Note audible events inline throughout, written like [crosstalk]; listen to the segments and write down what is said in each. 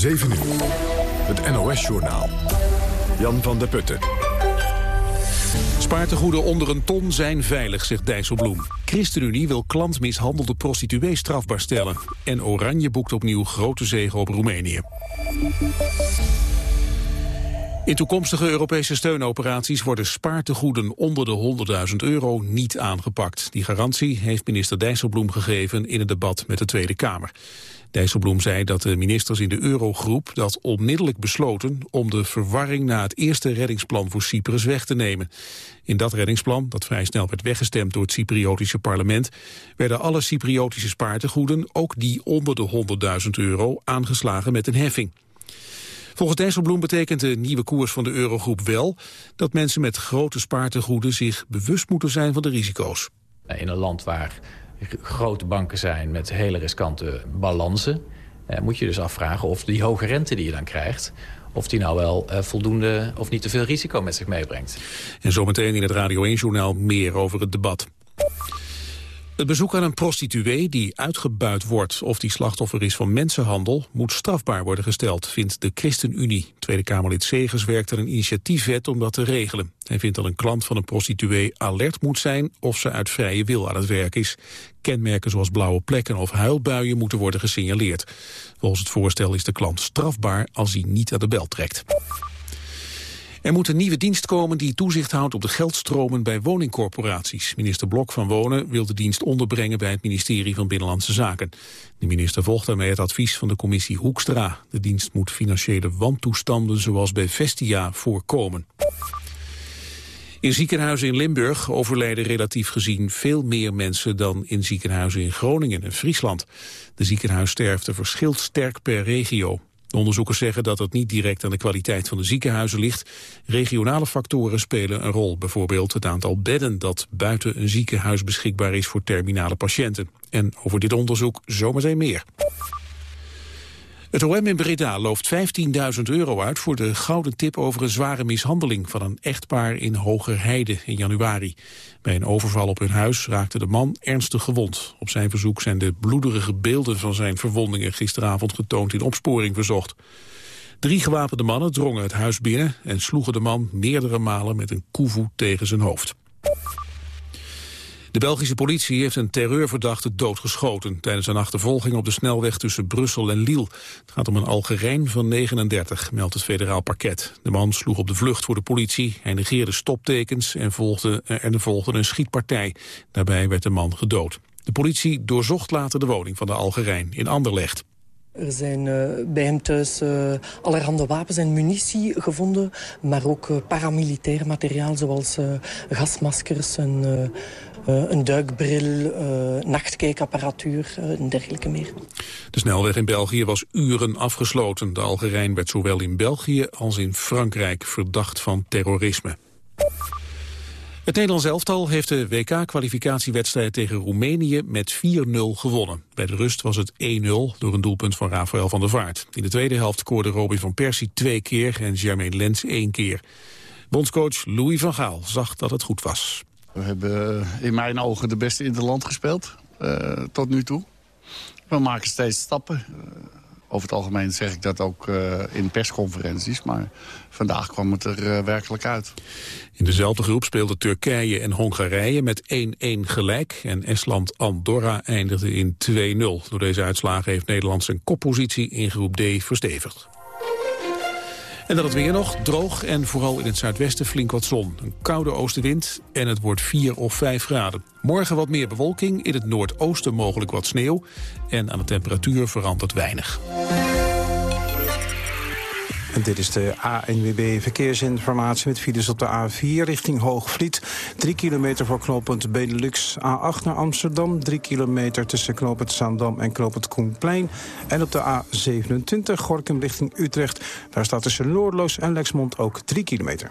7 uur. Het NOS-journaal. Jan van der Putten. Spaartegoeden onder een ton zijn veilig, zegt Dijsselbloem. ChristenUnie wil klantmishandelde prostituee strafbaar stellen. En Oranje boekt opnieuw grote zegen op Roemenië. In toekomstige Europese steunoperaties worden spaartegoeden onder de 100.000 euro niet aangepakt. Die garantie heeft minister Dijsselbloem gegeven in het debat met de Tweede Kamer. Dijsselbloem zei dat de ministers in de Eurogroep dat onmiddellijk besloten om de verwarring na het eerste reddingsplan voor Cyprus weg te nemen. In dat reddingsplan, dat vrij snel werd weggestemd door het Cypriotische parlement, werden alle Cypriotische spaartegoeden, ook die onder de 100.000 euro, aangeslagen met een heffing. Volgens Dijsselbloem betekent de nieuwe koers van de Eurogroep wel dat mensen met grote spaartegoeden zich bewust moeten zijn van de risico's. In een land waar grote banken zijn met hele riskante balansen... Eh, moet je dus afvragen of die hoge rente die je dan krijgt... of die nou wel eh, voldoende of niet te veel risico met zich meebrengt. En zometeen in het Radio 1-journaal meer over het debat. Het bezoek aan een prostituee die uitgebuit wordt of die slachtoffer is van mensenhandel moet strafbaar worden gesteld, vindt de ChristenUnie. Tweede Kamerlid Segers werkt er een initiatiefwet om dat te regelen. Hij vindt dat een klant van een prostituee alert moet zijn of ze uit vrije wil aan het werk is. Kenmerken zoals blauwe plekken of huilbuien moeten worden gesignaleerd. Volgens het voorstel is de klant strafbaar als hij niet aan de bel trekt. Er moet een nieuwe dienst komen die toezicht houdt op de geldstromen bij woningcorporaties. Minister Blok van Wonen wil de dienst onderbrengen bij het ministerie van Binnenlandse Zaken. De minister volgt daarmee het advies van de commissie Hoekstra. De dienst moet financiële wantoestanden zoals bij Vestia voorkomen. In ziekenhuizen in Limburg overlijden relatief gezien veel meer mensen dan in ziekenhuizen in Groningen en Friesland. De ziekenhuissterfte verschilt sterk per regio. De onderzoekers zeggen dat het niet direct aan de kwaliteit van de ziekenhuizen ligt. Regionale factoren spelen een rol, bijvoorbeeld het aantal bedden dat buiten een ziekenhuis beschikbaar is voor terminale patiënten. En over dit onderzoek zometeen meer. Het OM in Breda looft 15.000 euro uit voor de gouden tip over een zware mishandeling van een echtpaar in Hogerheide in januari. Bij een overval op hun huis raakte de man ernstig gewond. Op zijn verzoek zijn de bloederige beelden van zijn verwondingen gisteravond getoond in opsporing verzocht. Drie gewapende mannen drongen het huis binnen en sloegen de man meerdere malen met een koevoet tegen zijn hoofd. De Belgische politie heeft een terreurverdachte doodgeschoten... tijdens een achtervolging op de snelweg tussen Brussel en Lille. Het gaat om een Algerijn van 39, meldt het federaal parket. De man sloeg op de vlucht voor de politie, hij negeerde stoptekens... en volgde, er volgde een schietpartij. Daarbij werd de man gedood. De politie doorzocht later de woning van de Algerijn in Anderlecht. Er zijn uh, bij hem thuis uh, allerhande wapens en munitie gevonden, maar ook uh, paramilitair materiaal zoals gasmaskers en een duikbril, nachtkijkapparatuur en dergelijke meer. De snelweg in België was uren afgesloten. De Algerijn werd zowel in België als in Frankrijk verdacht van terrorisme. Het Nederlands elftal heeft de WK-kwalificatiewedstrijd tegen Roemenië met 4-0 gewonnen. Bij de rust was het 1-0 door een doelpunt van Rafael van der Vaart. In de tweede helft scoorde Robin van Persie twee keer en Jermaine Lens één keer. Bondscoach Louis van Gaal zag dat het goed was. We hebben in mijn ogen de beste in het land gespeeld, uh, tot nu toe. We maken steeds stappen. Over het algemeen zeg ik dat ook uh, in persconferenties. Maar vandaag kwam het er uh, werkelijk uit. In dezelfde groep speelden Turkije en Hongarije met 1-1 gelijk. En Estland-Andorra eindigde in 2-0. Door deze uitslagen heeft Nederland zijn koppositie in groep D verstevigd. En dan het weer nog, droog en vooral in het zuidwesten flink wat zon. Een koude oostenwind en het wordt 4 of 5 graden. Morgen wat meer bewolking, in het noordoosten mogelijk wat sneeuw. En aan de temperatuur verandert weinig. En dit is de ANWB Verkeersinformatie met files op de A4 richting Hoogvliet. 3 kilometer voor knooppunt Benelux. A8 naar Amsterdam. 3 kilometer tussen knooppunt Zaandam en knooppunt Koenplein. En op de A27 Gorkum richting Utrecht. Daar staat tussen Noordloos en Lexmond ook 3 kilometer.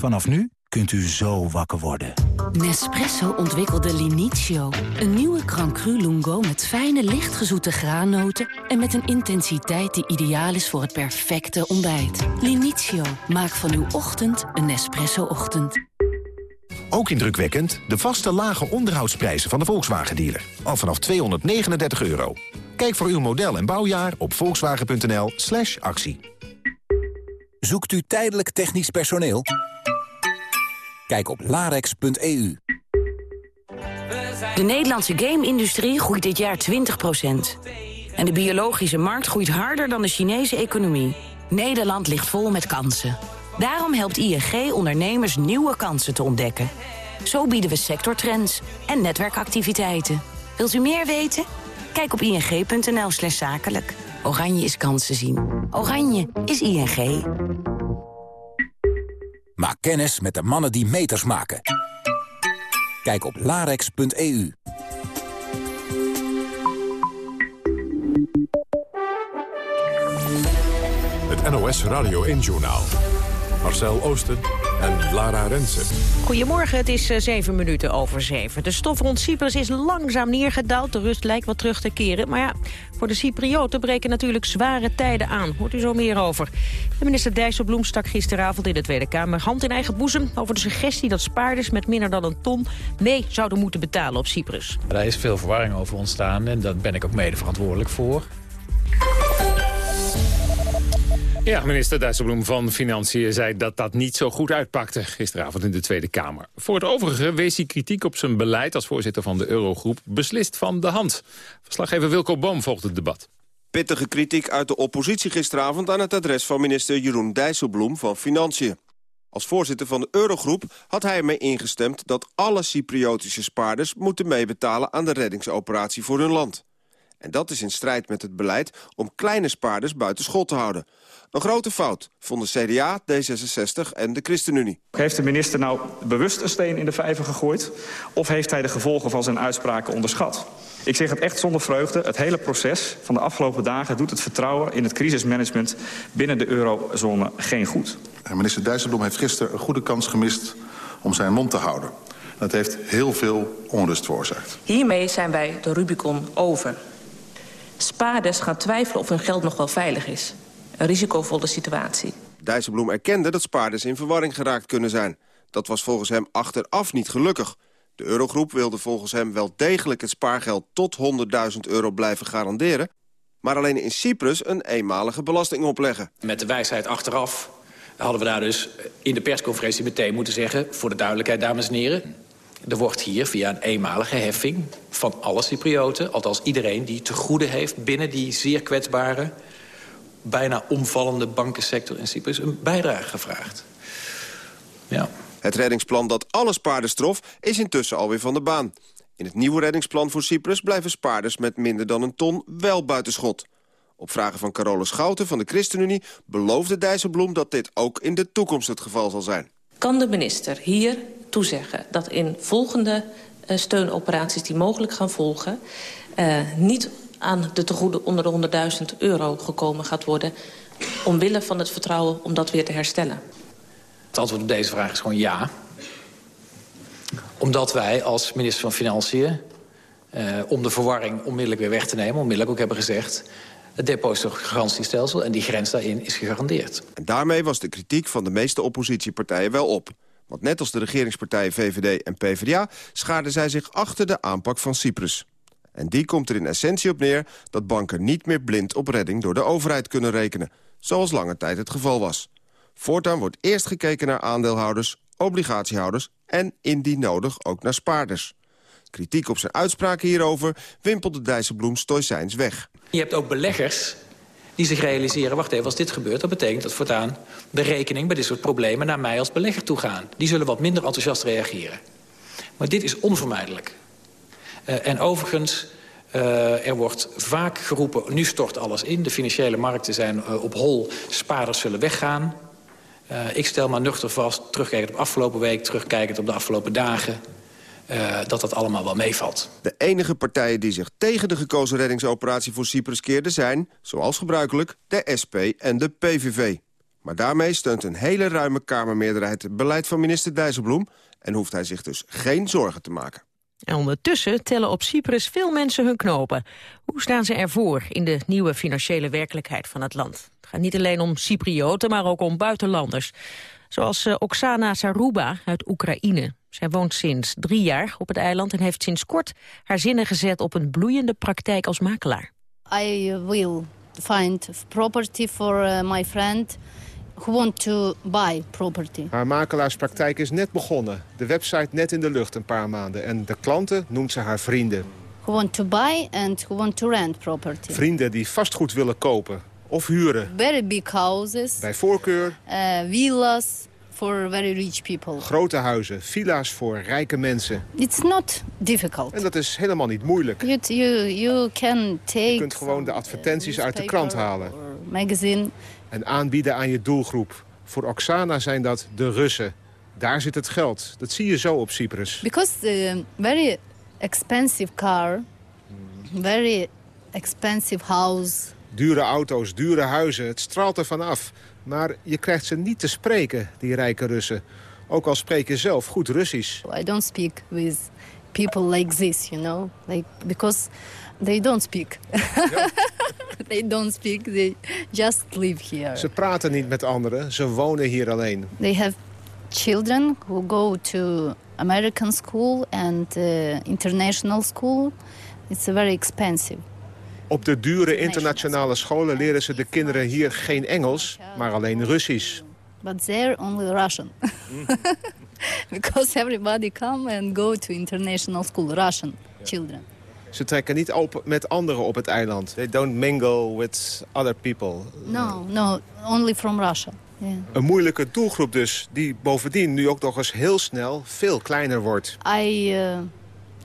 Vanaf nu kunt u zo wakker worden. Nespresso ontwikkelde Linizio. Een nieuwe Crancru Lungo met fijne, lichtgezoete graannoten... en met een intensiteit die ideaal is voor het perfecte ontbijt. Linizio, maak van uw ochtend een Nespresso-ochtend. Ook indrukwekkend de vaste lage onderhoudsprijzen van de Volkswagen-dealer. Al vanaf 239 euro. Kijk voor uw model en bouwjaar op volkswagen.nl slash actie. Zoekt u tijdelijk technisch personeel? Kijk op larex.eu. De Nederlandse game-industrie groeit dit jaar 20%. En de biologische markt groeit harder dan de Chinese economie. Nederland ligt vol met kansen. Daarom helpt ING ondernemers nieuwe kansen te ontdekken. Zo bieden we sectortrends en netwerkactiviteiten. Wilt u meer weten? Kijk op ing.nl zakelijk. Oranje is kansen zien. Oranje is ING. Maak kennis met de mannen die meters maken. Kijk op larex.eu. Het NOS Radio 1-journaal. Marcel Oosten en Lara Rensen. Goedemorgen, het is uh, zeven minuten over zeven. De stof rond Cyprus is langzaam neergedaald. De rust lijkt wat terug te keren. Maar ja, voor de Cyprioten breken natuurlijk zware tijden aan. Hoort u zo meer over. De minister Dijsselbloem stak gisteravond in de Tweede Kamer... hand in eigen boezem over de suggestie dat spaarders... met minder dan een ton mee zouden moeten betalen op Cyprus. Daar is veel verwarring over ontstaan en daar ben ik ook mede verantwoordelijk voor. Ja, minister Dijsselbloem van Financiën zei dat dat niet zo goed uitpakte gisteravond in de Tweede Kamer. Voor het overige wees hij kritiek op zijn beleid als voorzitter van de Eurogroep beslist van de hand. Verslaggever Wilco Boom volgt het debat. Pittige kritiek uit de oppositie gisteravond aan het adres van minister Jeroen Dijsselbloem van Financiën. Als voorzitter van de Eurogroep had hij ermee ingestemd dat alle Cypriotische spaarders moeten meebetalen aan de reddingsoperatie voor hun land. En dat is in strijd met het beleid om kleine spaarders buiten schot te houden. Een grote fout, vonden CDA, D66 en de ChristenUnie. Heeft de minister nou bewust een steen in de vijver gegooid... of heeft hij de gevolgen van zijn uitspraken onderschat? Ik zeg het echt zonder vreugde. Het hele proces van de afgelopen dagen doet het vertrouwen in het crisismanagement binnen de eurozone geen goed. Minister Dijsselbloem heeft gisteren een goede kans gemist om zijn mond te houden. Dat heeft heel veel onrust veroorzaakt. Hiermee zijn wij de Rubicon over. Spaarders gaan twijfelen of hun geld nog wel veilig is een risicovolle situatie. Dijsselbloem erkende dat spaarders in verwarring geraakt kunnen zijn. Dat was volgens hem achteraf niet gelukkig. De Eurogroep wilde volgens hem wel degelijk het spaargeld tot 100.000 euro blijven garanderen... maar alleen in Cyprus een eenmalige belasting opleggen. Met de wijsheid achteraf hadden we daar dus in de persconferentie meteen moeten zeggen... voor de duidelijkheid, dames en heren... er wordt hier via een eenmalige heffing van alle Cyprioten... althans iedereen die te goede heeft binnen die zeer kwetsbare bijna omvallende bankensector in Cyprus een bijdrage gevraagd. Ja. Het reddingsplan dat alle spaarders trof is intussen alweer van de baan. In het nieuwe reddingsplan voor Cyprus blijven spaarders met minder dan een ton wel buitenschot. Op vragen van Carole Schouten van de ChristenUnie beloofde Dijsselbloem dat dit ook in de toekomst het geval zal zijn. Kan de minister hier toezeggen dat in volgende uh, steunoperaties die mogelijk gaan volgen... Uh, niet aan de tegoeden onder de 100.000 euro gekomen gaat worden... omwille van het vertrouwen om dat weer te herstellen? Het antwoord op deze vraag is gewoon ja. Omdat wij als minister van Financiën... Eh, om de verwarring onmiddellijk weer weg te nemen... onmiddellijk ook hebben gezegd... het depositogarantiestelsel en die grens daarin is gegarandeerd. En daarmee was de kritiek van de meeste oppositiepartijen wel op. Want net als de regeringspartijen VVD en PvdA... schaarden zij zich achter de aanpak van Cyprus. En die komt er in essentie op neer dat banken niet meer blind op redding door de overheid kunnen rekenen. Zoals lange tijd het geval was. Voortaan wordt eerst gekeken naar aandeelhouders, obligatiehouders en indien nodig ook naar spaarders. Kritiek op zijn uitspraken hierover wimpelde Dijsselbloem stoïcijns weg. Je hebt ook beleggers die zich realiseren... wacht even, als dit gebeurt, dat betekent dat voortaan de rekening... bij dit soort problemen naar mij als belegger toe gaan. Die zullen wat minder enthousiast reageren. Maar dit is onvermijdelijk. Uh, en overigens, uh, er wordt vaak geroepen, nu stort alles in. De financiële markten zijn uh, op hol, spaarders zullen weggaan. ik stel maar nuchter vast, terugkijkend op afgelopen week... terugkijkend op de afgelopen dagen... Dat dat allemaal wel meevalt. De enige partijen die zich tegen de gekozen reddingsoperatie voor Cyprus keerden zijn, zoals gebruikelijk, de SP en de PVV. Maar daarmee steunt een hele ruime Kamermeerderheid het beleid van minister Dijsselbloem... en hoeft hij zich dus geen zorgen te maken. En ondertussen tellen op Cyprus veel mensen hun knopen. Hoe staan ze ervoor in de nieuwe financiële werkelijkheid van het land? Het gaat niet alleen om Cyprioten, maar ook om buitenlanders. Zoals eh, Oksana Saruba uit Oekraïne. Zij woont sinds drie jaar op het eiland en heeft sinds kort haar zinnen gezet op een bloeiende praktijk als makelaar. I will find property for uh, my friend who want to buy property. Haar makelaarspraktijk is net begonnen. De website net in de lucht een paar maanden. En de klanten noemt ze haar vrienden. Who want to buy and who want to rent property. Vrienden die vastgoed willen kopen of huren. Very big houses. Bij voorkeur. Uh, villas for very rich people. Grote huizen, villa's voor rijke mensen. It's not difficult. En dat is helemaal niet moeilijk. You, you, you can take je kunt gewoon de advertenties uit de krant halen. Magazine. En aanbieden aan je doelgroep. Voor Oksana zijn dat de Russen. Daar zit het geld. Dat zie je zo op Cyprus. Because the very expensive car, very expensive house. Dure auto's, dure huizen, het straalt ervan af. Maar je krijgt ze niet te spreken, die rijke Russen. Ook al spreek je zelf goed Russisch. I don't speak with people like this, you know. Like, because they don't speak. [laughs] they don't speak, they just live here. Ze praten niet met anderen, ze wonen hier alleen. They have children who go to American school and uh, international school. It's very expensive. Op de dure internationale scholen leren ze de kinderen hier geen Engels, maar alleen Russisch. But there only Russian. [laughs] Because everybody come and go to international school, Russian children. Ze trekken niet op met anderen op het eiland. They don't mingle with other people. No, no, only from Russia. Yeah. Een moeilijke doelgroep dus, die bovendien nu ook nog eens heel snel veel kleiner wordt. I uh,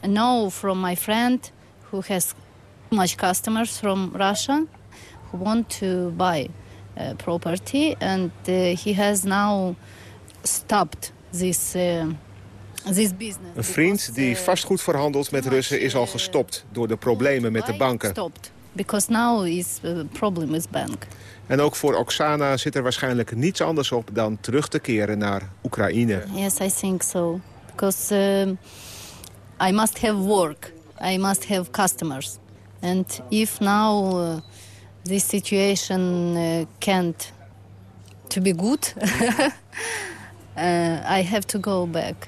know from my friend who has much customers from Russia who want to buy uh, property and uh, he has now stopped this uh, this business. Een vriend die vastgoed verhandelt met Russen is al gestopt door de problemen met de banken. Stopped because now is a problem with bank. En ook voor Oksana zit er waarschijnlijk niets anders op dan terug te keren naar Oekraïne. Yes, I think so. Because uh, I must have work. I must have customers. And if now uh, this situation uh, can't to be good, [laughs] uh, I have to go back.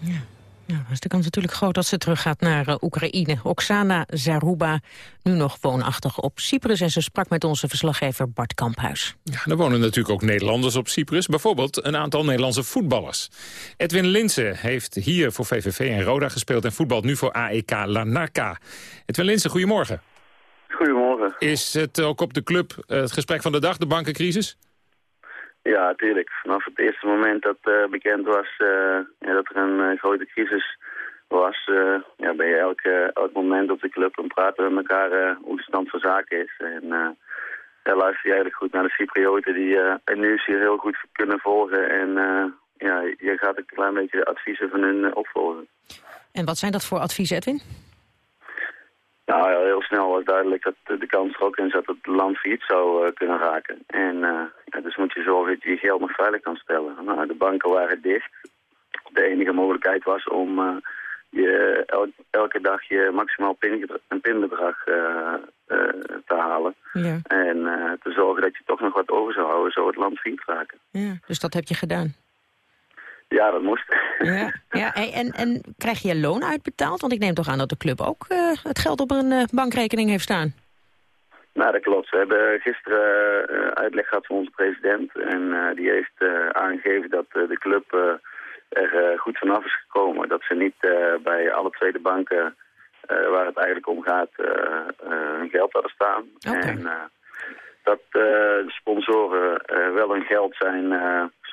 Ja. Ja, is de kans natuurlijk groot dat ze teruggaat naar uh, Oekraïne. Oksana Zaruba, nu nog woonachtig op Cyprus. En ze sprak met onze verslaggever Bart Kamphuis. Ja, er wonen natuurlijk ook Nederlanders op Cyprus. Bijvoorbeeld een aantal Nederlandse voetballers. Edwin Linsen heeft hier voor VVV en Roda gespeeld... en voetbalt nu voor AEK Larnaca. Edwin Linsen, goedemorgen. Goedemorgen. Is het ook op de club uh, het gesprek van de dag, de bankencrisis? Ja, natuurlijk. Vanaf het eerste moment dat uh, bekend was uh, ja, dat er een uh, grote crisis was, ja, ben je elk, elk moment op de club en praten met elkaar hoe de stand van zaken is. En ja, luister je eigenlijk goed naar de Cyprioten die het nieuws hier heel goed kunnen volgen. En ja, je gaat een klein beetje de adviezen van hun opvolgen. En wat zijn dat voor adviezen, Edwin? Nou ja, heel snel was duidelijk dat de kans er ook in zat dat het land failliet zou uh, kunnen raken. En uh, ja, dus moet je zorgen dat je je geld nog veilig kan stellen. Nou, de banken waren dicht. De enige mogelijkheid was om uh, je el elke dag je maximaal pin een pinbedrag te halen. Ja. En te zorgen dat je toch nog wat over zou houden, zou het land raken. Ja, dus dat heb je gedaan? Ja, dat moest. Ja, ja en, en krijg je loon uitbetaald? Want ik neem toch aan dat de club ook uh, het geld op een uh, bankrekening heeft staan. Nou, dat klopt. We hebben gisteren uh, uitleg gehad van onze president. En die heeft aangegeven dat de club er goed vanaf is gekomen. Dat ze niet bij alle tweede banken waar het eigenlijk om gaat hun geld hadden staan. Okay. En dat de sponsoren wel hun geld zijn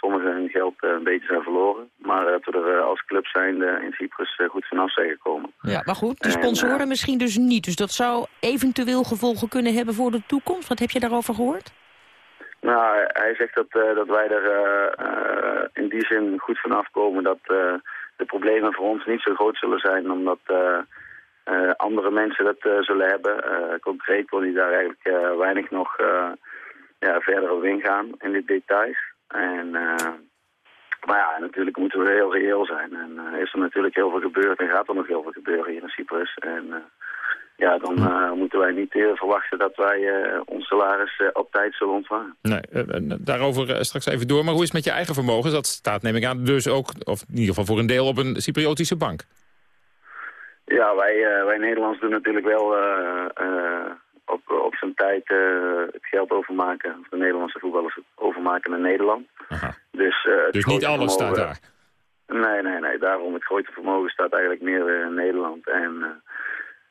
sommigen hun geld uh, een beetje zijn verloren. Maar dat we er uh, als club zijn in Cyprus goed vanaf zijn gekomen. Ja, maar goed, de sponsoren en, misschien dus niet. Dus dat zou eventueel gevolgen kunnen hebben voor de toekomst. Wat heb je daarover gehoord? Nou, hij zegt dat, uh, dat wij er uh, in die zin goed van afkomen dat de problemen voor ons niet zo groot zullen zijn, omdat andere mensen dat zullen hebben. concreet kon hij daar eigenlijk weinig nog ja, verder op ingaan in de details. En, maar ja, natuurlijk moeten we heel reëel zijn. En is er natuurlijk heel veel gebeurd en gaat er nog heel veel gebeuren hier in Cyprus. En ja, dan uh, moeten wij niet uh, verwachten dat wij uh, ons salaris op tijd zullen ontvangen. Nee, daarover straks even door. Maar hoe is het met je eigen vermogen? Dat staat, neem ik aan, dus ook, of in ieder geval voor een deel, op een Cypriotische bank. Ja, wij, wij Nederlands doen natuurlijk wel op, op zijn tijd het geld overmaken. Of de Nederlandse voetballers overmaken naar Nederland. Aha. Dus, dus niet alles staat daar? Nee, nee, nee. Daarom het grote vermogen staat eigenlijk meer in Nederland. En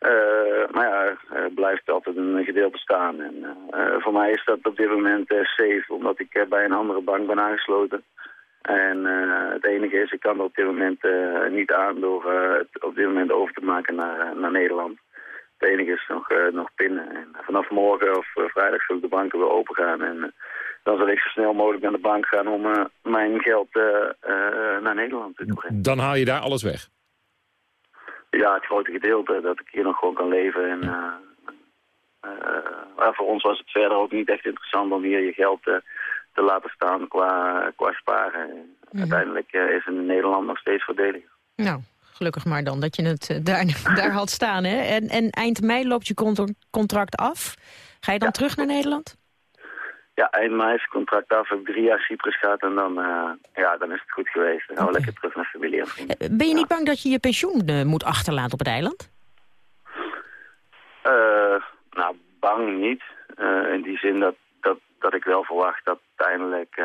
uh, maar ja, er blijft altijd een gedeelte staan. En uh, voor mij is dat op dit moment uh, safe, omdat ik bij een andere bank ben aangesloten. En het enige is, ik kan er op dit moment niet aan door het op dit moment over te maken naar, naar Nederland. Het enige is nog, nog pinnen. En vanaf morgen of vrijdag zullen de banken weer open gaan. En dan zal ik zo snel mogelijk naar de bank gaan om mijn geld naar Nederland te brengen. Dan haal je daar alles weg? Ja, het grote gedeelte. Dat ik hier nog gewoon kan leven. En, uh, uh, voor ons was het verder ook niet echt interessant om hier je geld te, te laten staan qua, qua sparen. Mhm. Uiteindelijk is het in Nederland nog steeds voordelig. Nou, gelukkig maar dan dat je het daar, [laughs] daar had staan. Hè? En, en eind mei loopt je contract af. Ga je dan terug naar Nederland? Ja, eind mei is het contract af. Ik drie jaar Cyprus gaat en dan, uh, ja, dan is het goed geweest. Dan gaan we lekker terug naar familie en vrienden. Eh, ben je niet bang dat je je pensioen uh, moet achterlaten op het eiland? Uh, nou, bang niet. in die zin dat, dat, dat ik wel verwacht dat uiteindelijk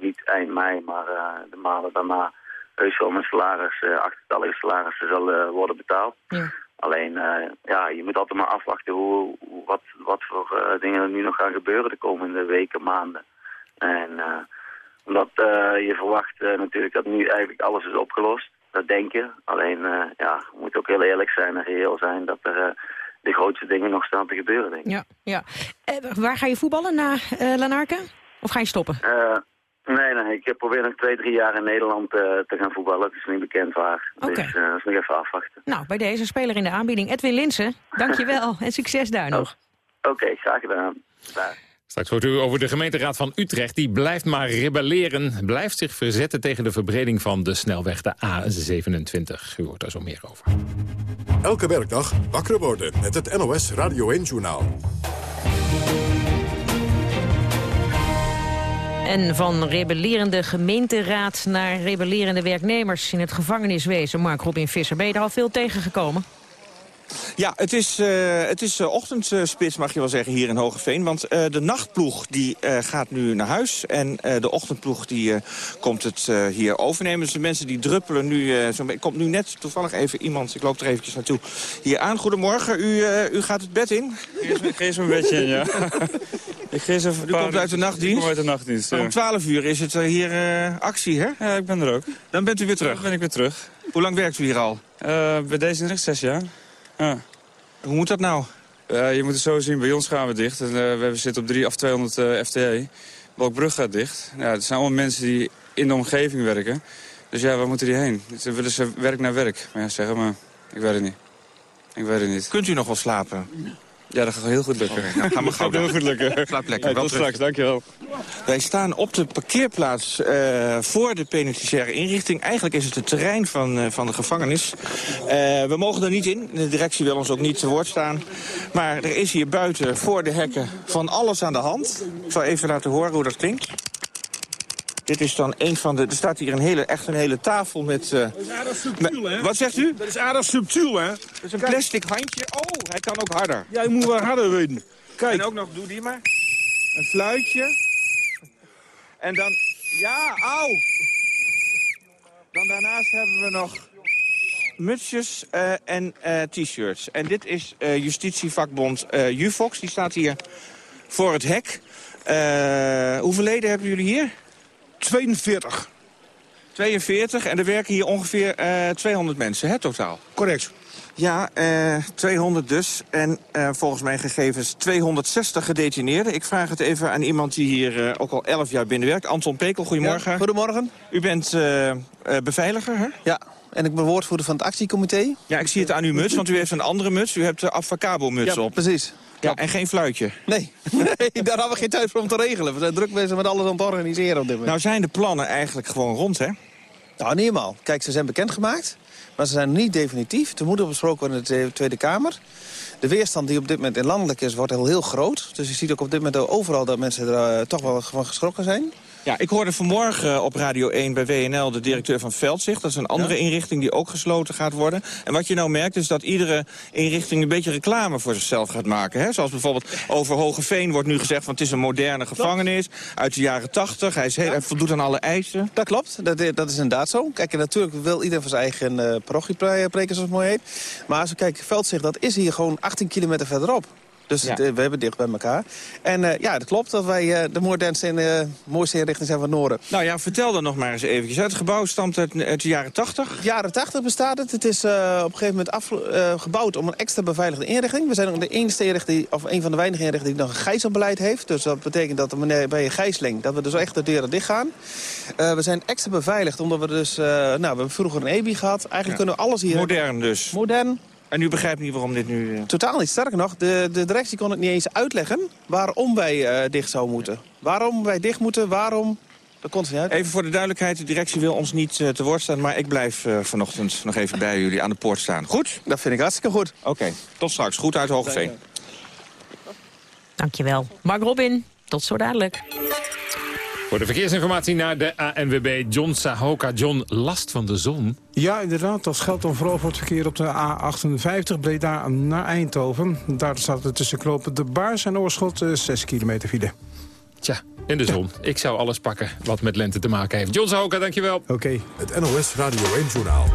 niet eind mei, maar de maanden daarna heus wel mijn salaris, achterstallige salarissen zal worden betaald. Ja. Alleen, uh, ja, je moet altijd maar afwachten hoe, wat, wat voor dingen er nu nog gaan gebeuren de komende weken, maanden. En omdat je verwacht natuurlijk dat nu eigenlijk alles is opgelost. Dat denk je. Alleen, ja, we moeten ook heel eerlijk zijn en reëel zijn dat er de grootste dingen nog staan te gebeuren, denk ik. Ja, ja. waar ga je voetballen na Lanarka? Of ga je stoppen? Nee, nee, ik probeer nog twee, drie jaar in Nederland uh, te gaan voetballen. Het is niet bekend waar. Okay. Dus uh, dat is nog even afwachten. Nou, bij deze speler in de aanbieding, Edwin Linsen. Dankjewel [laughs] en succes daar nog. Oké, okay, graag gedaan. Daar. Straks hoort u over de gemeenteraad van Utrecht. Die blijft maar rebelleren, blijft zich verzetten tegen de verbreding van de snelweg, de A27. U hoort daar zo meer over. Elke werkdag wakker worden met het NOS Radio 1-journaal. En van rebellerende gemeenteraad naar rebellerende werknemers in het gevangeniswezen. Mark Robin Visser, ben je er al veel tegengekomen? Ja, het is, uh, het is uh, ochtendspits, mag je wel zeggen, hier in Hogeveen. Want uh, de nachtploeg die, gaat nu naar huis. En de ochtendploeg die, komt het hier overnemen. Dus de mensen die druppelen nu... zo komt nu net toevallig even iemand, ik loop er eventjes naartoe, hier aan. Goedemorgen, u, u gaat het bed in? Ik geef een bedje in, ja. [laughs] ik geef even u komt uit de nachtdienst? Ik kom uit de nachtdienst, Om 12 uur is het hier actie, hè? Ja, ik ben er ook. Dan bent u weer terug? Dan ben ik weer terug. Hoe lang werkt u hier al? bij deze zes jaar. Ja. Hoe moet dat nou? Uh, je moet het zo zien, bij ons gaan we dicht. En, uh, we zitten op 3 of 200 uh, FTE. Balkbrug gaat dicht. Ja, het zijn allemaal mensen die in de omgeving werken. Dus ja, waar moeten die heen? Ze willen ze werk naar werk. Maar ja, zeggen maar, ik weet het niet. Ik weet het niet. Kunt u nog wel slapen? Ja, dat gaat heel goed lukken. Nou, ga maar gauw heel goed lukken. [laughs] Slaap lekker. Ja, tot straks, dankjewel. Wij staan op de parkeerplaats uh, voor de penitentiaire inrichting. Eigenlijk is het het terrein van, uh, van de gevangenis. Uh, we mogen er niet in. De directie wil ons ook niet te woord staan. Maar er is hier buiten voor de hekken van alles aan de hand. Ik zal even laten horen hoe dat klinkt. Dit is dan een van de... Er staat hier een hele, echt een hele tafel met... Uh, dat is aardig subtiel, hè? Wat zegt u? Dat is aardig subtiel, hè? Dat is een plastic handje. Oh, hij kan ook harder. Ja, je moet wel harder weten. Kijk. En ook nog, doe die maar. Een fluitje. En dan... Ja, auw! Dan daarnaast hebben we nog mutsjes uh, en uh, t-shirts. En dit is justitievakbond Jufox. Die staat hier voor het hek. hoeveel leden hebben jullie hier? 42. 42 en er werken hier ongeveer uh, 200 mensen, hè, totaal? Correct. Ja, eh, 200 dus. En eh, volgens mijn gegevens 260 gedetineerden. Ik vraag het even aan iemand die hier eh, ook al 11 jaar binnenwerkt. Anton Pekel, goedemorgen. Ja, goedemorgen. U bent eh, eh, beveiliger, hè? Ja, en ik ben woordvoerder van het actiecomité. Ja, ik zie het aan uw muts, want u heeft een andere muts. U hebt de Avacabo-muts Ja, op. precies. Ja, en geen fluitje. Nee. [laughs] nee, daar hebben we geen tijd voor om te regelen. We zijn druk bezig met alles aan het organiseren op dit moment. Nou zijn de plannen eigenlijk gewoon rond, hè? Nou, niet helemaal. Kijk, ze zijn bekendgemaakt, maar ze zijn niet definitief. Er moet besproken worden in de Tweede- Tweede Kamer. De weerstand die op dit moment in landelijk is, wordt heel, heel groot. Dus je ziet ook op dit moment overal dat mensen er eh, toch wel van geschrokken zijn. Ja, ik hoorde vanmorgen eh, op Radio 1 bij WNL de directeur van Veldzicht. Dat is een andere inrichting die ook gesloten gaat worden. En wat je nou merkt is dat iedere inrichting een beetje reclame voor zichzelf gaat maken. Hè? Zoals bijvoorbeeld over Hogeveen wordt nu gezegd van het is een moderne gevangenis uit de jaren 80. Hij, is heel, hij voldoet aan alle eisen. Dat klopt, dat, dat is inderdaad zo. Kijk, en natuurlijk wil iedereen van zijn eigen eh parochie pre- preken, zoals het mooi heet. Maar als we kijken, Veldzicht, dat is hier gewoon 18 kilometer verderop. Dus Ja. het, we hebben dicht bij elkaar. En eh, ja, dat klopt dat wij eh, de modernste en eh, mooiste inrichting zijn van Noorden. Nou ja, vertel dan nog maar eens eventjes. Het gebouw stamt uit, uit de jaren 80. Jaren 80 bestaat het. Het is op een gegeven moment eh, gebouwd om een extra beveiligde inrichting. We zijn ook de enige inrichting, of een van de weinige inrichtingen die nog een gijzelbeleid heeft. Dus dat betekent dat wanneer bij een gijzeling, dat we dus echt de deuren dicht gaan. We zijn extra beveiligd omdat we dus, nou, we hebben vroeger een EBI gehad. Eigenlijk kunnen we alles hier... Modern dus. Modern. En u begrijpt niet waarom dit nu... eh, Totaal niet. Sterker nog, de, de directie kon het niet eens uitleggen waarom wij eh, dicht zouden moeten. Waarom wij dicht moeten, waarom... Dat kon ze niet uit. Even voor de duidelijkheid, de directie wil ons niet eh, te woord staan... maar ik blijf vanochtend nog even bij jullie aan de poort staan. Goed? Dat vind ik hartstikke goed. Oké, tot straks. Goed uit Hogeveen. Dankjewel. Mark Robin, tot zo dadelijk. Voor de verkeersinformatie naar de ANWB John Sahoka. John, last van de zon. Ja, inderdaad. Dat geldt dan vooral voor het verkeer op de A58 Breda naar Eindhoven. Daar staat het tussen knopen de Baars en Oorschot eh, 6 kilometer file. Tja, in de zon. Ik zou alles pakken wat met lente te maken heeft. John Sahoka, dankjewel. Oké. Het NOS Radio 1 Journaal.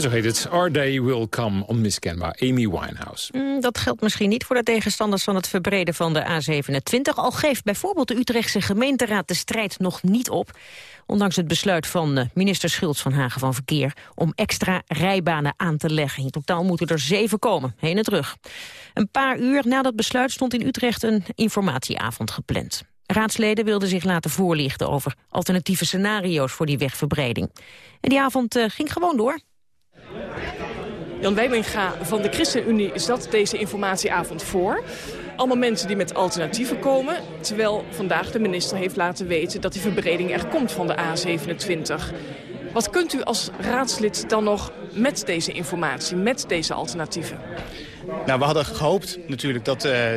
Zo heet het Our Day Will Come, onmiskenbaar. Amy Winehouse. Mm, dat geldt misschien niet voor de tegenstanders van het verbreden van de A27. Al geeft bijvoorbeeld de Utrechtse gemeenteraad de strijd nog niet op. Ondanks het besluit van eh, minister Schultz van Hagen van Verkeer... om extra rijbanen aan te leggen. In totaal moeten er zeven komen, heen en terug. Een paar uur na dat besluit stond in Utrecht een informatieavond gepland. Raadsleden wilden zich laten voorlichten over alternatieve scenario's voor die wegverbreding. En die avond eh, ging gewoon door. Jan Wijminga van de ChristenUnie zat deze informatieavond voor. Allemaal mensen die met alternatieven komen. Terwijl vandaag de minister heeft laten weten dat die verbreding er komt van de A27. Wat kunt u als raadslid dan nog met deze informatie, met deze alternatieven? Nou, we hadden gehoopt natuurlijk dat eh,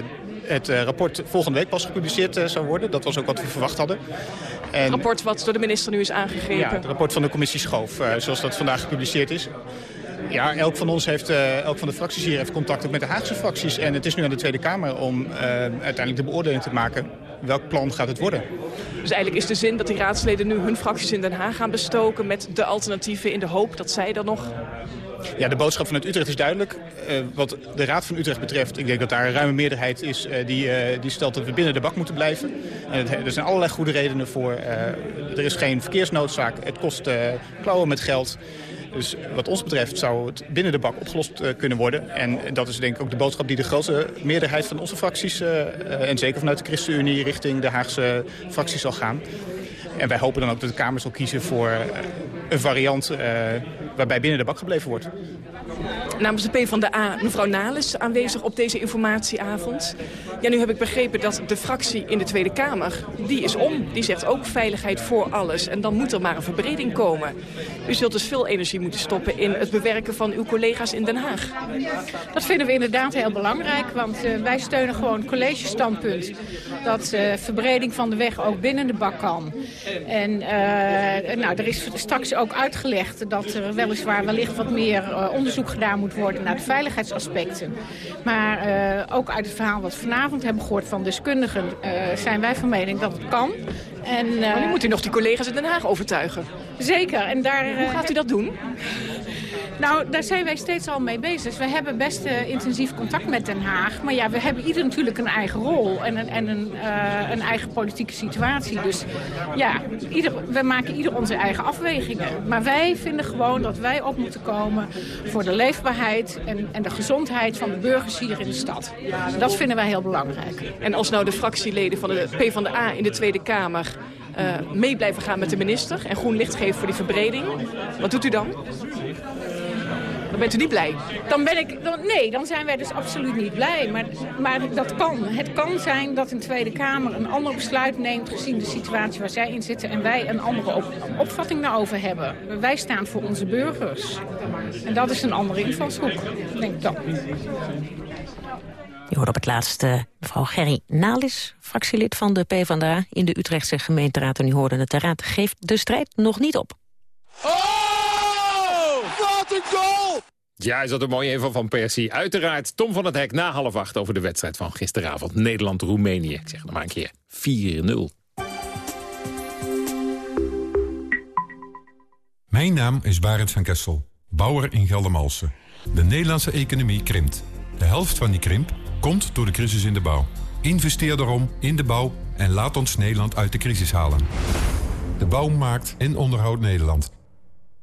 het eh, rapport volgende week pas gepubliceerd eh, zou worden. Dat was ook wat we verwacht hadden. En, Het rapport wat door de minister nu is aangegeven. ja, het rapport van de commissie Schoof, eh, zoals dat vandaag gepubliceerd is. Ja, elk van ons heeft, elk van de fracties hier heeft contact ook met de Haagse fracties. En het is nu aan de Tweede Kamer om uiteindelijk de beoordeling te maken. Welk plan gaat het worden? Dus eigenlijk is de zin dat die raadsleden nu hun fracties in Den Haag gaan bestoken... met de alternatieven in de hoop dat zij dan nog... Ja, de boodschap vanuit Utrecht is duidelijk. Eh, wat de Raad van Utrecht betreft, ik denk dat daar een ruime meerderheid is... eh, die, eh, die stelt dat we binnen de bak moeten blijven. Er zijn allerlei goede redenen voor. Er is geen verkeersnoodzaak. Het kost klauwen met geld. Dus wat ons betreft zou het binnen de bak opgelost kunnen worden. En dat is denk ik ook de boodschap die de grootste meerderheid van onze fracties... en zeker vanuit de ChristenUnie richting de Haagse fracties zal gaan. En wij hopen dan ook dat de Kamer zal kiezen voor eh, een variant... eh, waarbij binnen de bak gebleven wordt. Namens de PvdA mevrouw Nales aanwezig op deze informatieavond. Ja, nu heb ik begrepen dat de fractie in de Tweede Kamer, die is om. Die zegt ook veiligheid voor alles. En dan moet er maar een verbreding komen. U zult dus veel energie moeten stoppen in het bewerken van uw collega's in Den Haag. Dat vinden we inderdaad heel belangrijk, want eh, wij steunen gewoon het collegestandpunt. Dat eh, verbreding van de weg ook binnen de bak kan. En eh, nou, er is straks ook uitgelegd dat er weliswaar wellicht wat meer eh, onderzoek gedaan moet worden naar de veiligheidsaspecten. Maar eh, ook uit het verhaal wat we vanavond hebben gehoord van deskundigen eh, zijn wij van mening dat het kan. En, Maar nu moet u nog die collega's in Den Haag overtuigen. Zeker. En daar, Hoe gaat u dat doen? Nou, daar zijn wij steeds al mee bezig. We hebben best eh, intensief contact met Den Haag. Maar ja, we hebben ieder natuurlijk een eigen rol en een, en een, eh, een eigen politieke situatie. Dus ja, ieder, we maken ieder onze eigen afwegingen. Maar wij vinden gewoon dat wij op moeten komen voor de leefbaarheid en, en de gezondheid van de burgers hier in de stad. Dat vinden wij heel belangrijk. En als nou de fractieleden van de PvdA in de Tweede Kamer eh, mee blijven gaan met de minister... en groen licht geven voor die verbreding, wat doet u dan? Bent u niet blij. Dan ben ik, dan, nee, dan zijn wij dus absoluut niet blij. Maar, maar dat kan. Het kan zijn dat een Tweede Kamer een ander besluit neemt... gezien de situatie waar zij in zitten... en wij een andere op, opvatting daarover hebben. Wij staan voor onze burgers. En dat is een andere invalshoek, denk ik dan. Je hoort op het laatste mevrouw Gerry Nalis, fractielid van de PvdA in de Utrechtse gemeenteraad. En u hoorde het, de raad geeft de strijd nog niet op. Wat een goal! Ja, is dat een mooie inval van Persie. Uiteraard Tom van het Hek na half acht over de wedstrijd van gisteravond. Nederland-Roemenië. Ik zeg nog maar een keer 4-0. Mijn naam is Barend van Kessel, bouwer in Geldermalsen. De Nederlandse economie krimpt. De helft van die krimp komt door de crisis in de bouw. Investeer daarom in de bouw en laat ons Nederland uit de crisis halen. De bouw maakt en onderhoudt Nederland.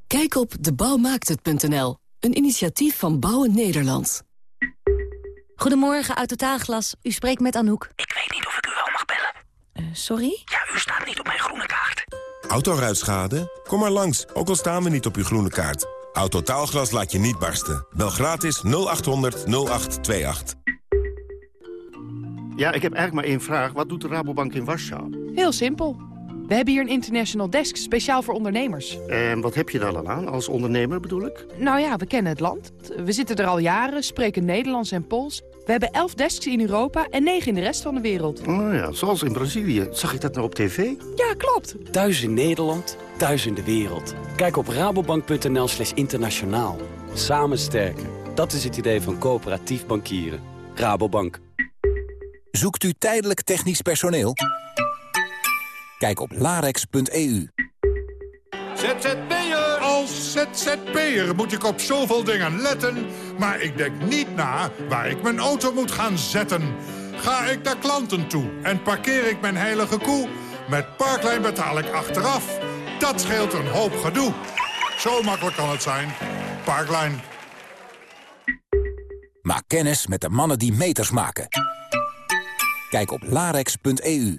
Kijk op debouwmaakthet.nl, een initiatief van Bouwen Nederland. Goedemorgen, uit Totaalglas. U spreekt met Anouk. Ik weet niet of ik u wel mag bellen. sorry? Ja, u staat niet op mijn groene kaart. Autoruitschade? Kom maar langs, ook al staan we niet op uw groene kaart. Autotaalglas laat je niet barsten. Bel gratis 0800 0828. Ja, ik heb eigenlijk maar één vraag. Wat doet de Rabobank in Warschau? Heel simpel. We hebben hier een international desk speciaal voor ondernemers. En wat heb je daar al aan, als ondernemer bedoel ik? Nou ja, we kennen het land. We zitten er al jaren, spreken Nederlands en Pools. We hebben elf desks in Europa en negen in de rest van de wereld. Oh ja, zoals in Brazilië. Zag ik dat nou op tv? Ja, klopt. Thuis in Nederland, thuis in de wereld. Kijk op rabobank.nl slash internationaal. Samen sterker. Dat is het idee van coöperatief bankieren. Rabobank. Zoekt u tijdelijk technisch personeel? Kijk op larex.eu. ZZP'er! Als ZZP'er moet ik op zoveel dingen letten... maar ik denk niet na waar ik mijn auto moet gaan zetten. Ga ik naar klanten toe en parkeer ik mijn heilige koe... met Parklijn betaal ik achteraf. Dat scheelt een hoop gedoe. Zo makkelijk kan het zijn. Parklijn. Maak kennis met de mannen die meters maken. Kijk op larex.eu.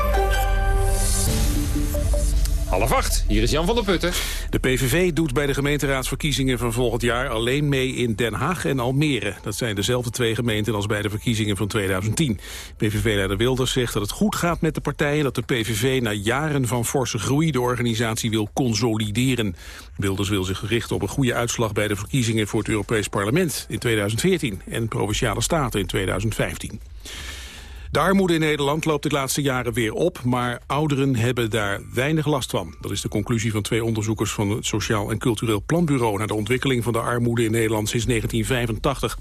Half acht, hier is Jan van der Putten. De PVV doet bij de gemeenteraadsverkiezingen van volgend jaar alleen mee in Den Haag en Almere. Dat zijn dezelfde twee gemeenten als bij de verkiezingen van 2010. PVV-leider Wilders zegt dat het goed gaat met de partijen... dat de PVV na jaren van forse groei de organisatie wil consolideren. Wilders wil zich richten op een goede uitslag bij de verkiezingen... voor het Europees Parlement in 2014 en Provinciale Staten in 2015. De armoede in Nederland loopt de laatste jaren weer op, maar ouderen hebben daar weinig last van. Dat is de conclusie van twee onderzoekers van het Sociaal en Cultureel Planbureau naar de ontwikkeling van de armoede in Nederland sinds 1985.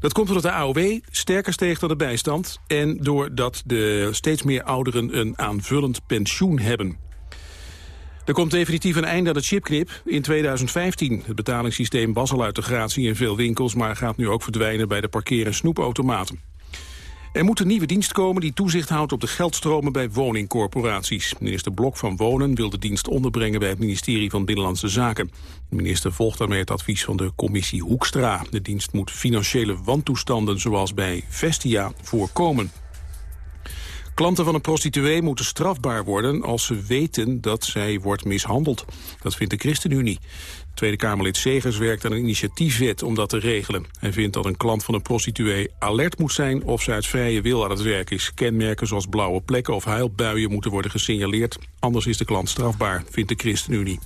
Dat komt omdat de AOW sterker steeg dan de bijstand en doordat de steeds meer ouderen een aanvullend pensioen hebben. Er komt definitief een einde aan de chipknip in 2015. Het betalingssysteem was al uit de gratie in veel winkels... maar gaat nu ook verdwijnen bij de parkeer- en snoepautomaten. Er moet een nieuwe dienst komen die toezicht houdt op de geldstromen bij woningcorporaties. Minister Blok van Wonen wil de dienst onderbrengen bij het ministerie van Binnenlandse Zaken. De minister volgt daarmee het advies van de commissie Hoekstra. De dienst moet financiële wantoestanden zoals bij Vestia voorkomen. Klanten van een prostituee moeten strafbaar worden als ze weten dat zij wordt mishandeld. Dat vindt de ChristenUnie. Tweede Kamerlid Segers werkt aan een initiatiefwet om dat te regelen. Hij vindt dat een klant van een prostituee alert moet zijn of ze uit vrije wil aan het werk is. Kenmerken zoals blauwe plekken of huilbuien moeten worden gesignaleerd. Anders is de klant strafbaar, vindt de ChristenUnie.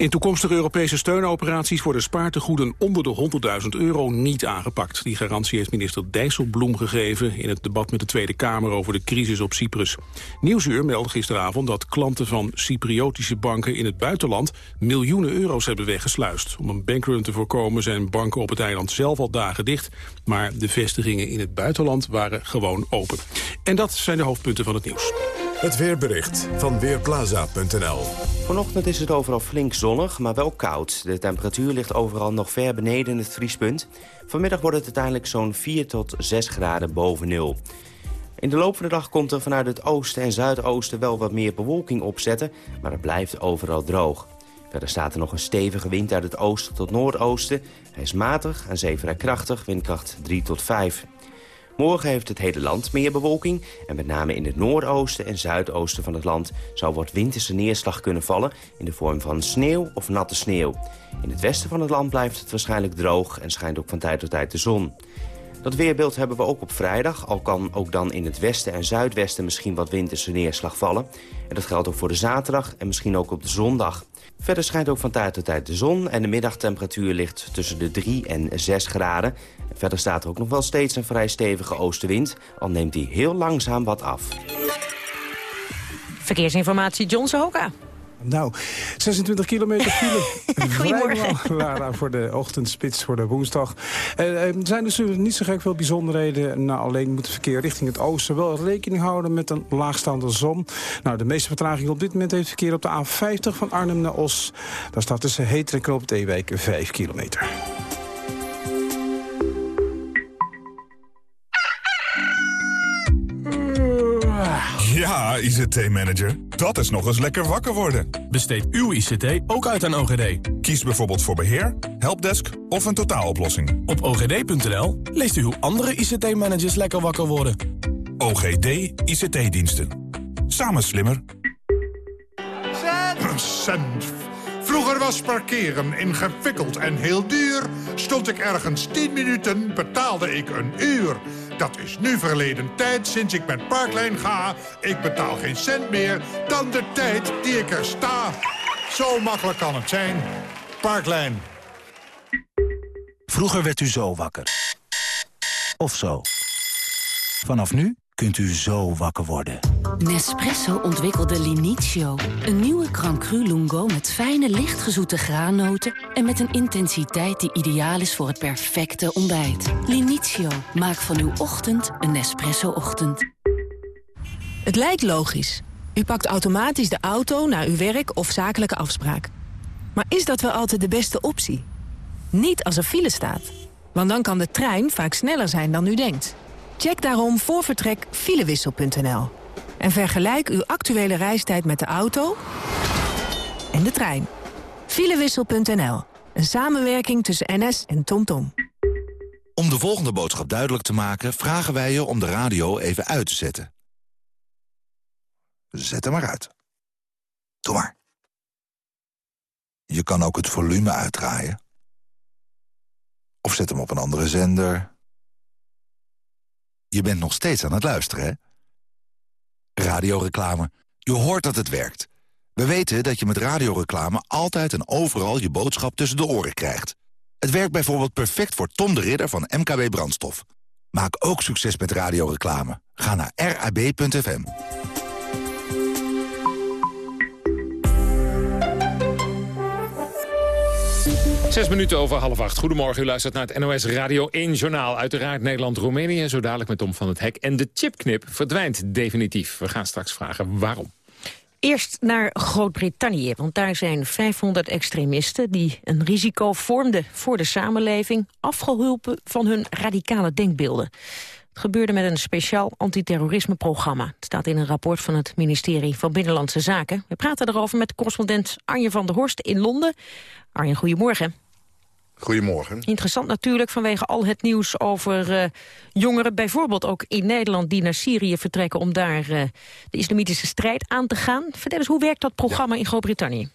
In toekomstige Europese steunoperaties worden spaartegoeden onder de 100.000 euro niet aangepakt. Die garantie heeft minister Dijsselbloem gegeven in het debat met de Tweede Kamer over de crisis op Cyprus. Nieuwsuur meldde gisteravond dat klanten van Cypriotische banken in het buitenland miljoenen euro's hebben weggesluist. Om een bankrun te voorkomen zijn banken op het eiland zelf al dagen dicht, maar de vestigingen in het buitenland waren gewoon open. En dat zijn de hoofdpunten van het nieuws. Het weerbericht van Weerplaza.nl Vanochtend is het overal flink zonnig, maar wel koud. De temperatuur ligt overal nog ver beneden het vriespunt. Vanmiddag wordt het uiteindelijk zo'n 4 tot 6 graden boven nul. In de loop van de dag komt er vanuit het oosten en zuidoosten wel wat meer bewolking opzetten, maar het blijft overal droog. Verder staat er nog een stevige wind uit het oosten tot noordoosten. Hij is matig, aan zee vrij krachtig, windkracht 3 tot 5. Morgen heeft het hele land meer bewolking... en met name in het noordoosten en zuidoosten van het land... zou wat winterse neerslag kunnen vallen... in de vorm van sneeuw of natte sneeuw. In het westen van het land blijft het waarschijnlijk droog... en schijnt ook van tijd tot tijd de zon. Dat weerbeeld hebben we ook op vrijdag... al kan ook dan in het westen en zuidwesten misschien wat winterse neerslag vallen. En dat geldt ook voor de zaterdag en misschien ook op de zondag. Verder schijnt ook van tijd tot tijd de zon... en de middagtemperatuur ligt tussen de 3 en 6 graden. Verder staat er ook nog wel steeds een vrij stevige oostenwind... al neemt die heel langzaam wat af. Verkeersinformatie John Sohoka. Nou, 26 kilometer file. [laughs] Goedemorgen. Lara, voor de ochtendspits, voor de woensdag. Eh, er zijn dus niet zo gek veel bijzonderheden. Nou, alleen moet het verkeer richting het oosten wel rekening houden met een laagstaande zon. Nou, de meeste vertraging op dit moment heeft verkeer op de A50 van Arnhem naar Os. Daar staat tussen Heter en Knoop Ewijk 5 kilometer. Ja, ICT-manager, dat is nog eens lekker wakker worden. Besteed uw ICT ook uit aan OGD. Kies bijvoorbeeld voor beheer, helpdesk of een totaaloplossing. Op ogd.nl leest u hoe andere ICT-managers lekker wakker worden. OGD ICT-diensten. Samen slimmer. Cent. Vroeger was parkeren ingewikkeld en heel duur. Stond ik ergens 10 minuten, betaalde ik een uur. Dat is nu verleden tijd sinds ik met Parklijn ga. Ik betaal geen cent meer dan de tijd die ik er sta. Zo makkelijk kan het zijn. Parklijn. Vroeger werd u zo wakker. Of zo. Vanaf nu kunt u zo wakker worden. Nespresso ontwikkelde Linizio. Een nieuwe Grand Cru Lungo met fijne, lichtgezoete graannoten... en met een intensiteit die ideaal is voor het perfecte ontbijt. Linizio, maak van uw ochtend een Nespresso-ochtend. Het lijkt logisch. U pakt automatisch de auto naar uw werk of zakelijke afspraak. Maar is dat wel altijd de beste optie? Niet als er file staat. Want dan kan de trein vaak sneller zijn dan u denkt. Check daarom voor vertrek filewissel.nl. En vergelijk uw actuele reistijd met de auto en de trein. Filewissel.nl. Een samenwerking tussen NS en TomTom. Om de volgende boodschap duidelijk te maken... vragen wij je om de radio even uit te zetten. Zet hem maar uit. Doe maar. Je kan ook het volume uitdraaien. Of zet hem op een andere zender. Je bent nog steeds aan het luisteren, hè? Radioreclame. Je hoort dat het werkt. We weten dat je met radioreclame altijd en overal je boodschap tussen de oren krijgt. Het werkt bijvoorbeeld perfect voor Tom de Ridder van MKB Brandstof. Maak ook succes met radioreclame. Ga naar rab.fm. Zes minuten over half acht. Goedemorgen, u luistert naar het NOS Radio 1 Journaal. Uiteraard Nederland-Roemenië, zo dadelijk met Tom van het Hek. En de chipknip verdwijnt definitief. We gaan straks vragen waarom. Eerst naar Groot-Brittannië, want daar zijn 500 extremisten... die een risico vormden voor de samenleving... afgeholpen van hun radicale denkbeelden. Het gebeurde met een speciaal antiterrorismeprogramma. Het staat in een rapport van het ministerie van Binnenlandse Zaken. We praten erover met correspondent Arjen van der Horst in Londen. Arjen, goedemorgen. Goedemorgen. Interessant natuurlijk vanwege al het nieuws over uh, jongeren... bijvoorbeeld ook in Nederland die naar Syrië vertrekken... om daar uh, de islamitische strijd aan te gaan. Vertel eens, hoe werkt dat programma ja. in Groot-Brittannië?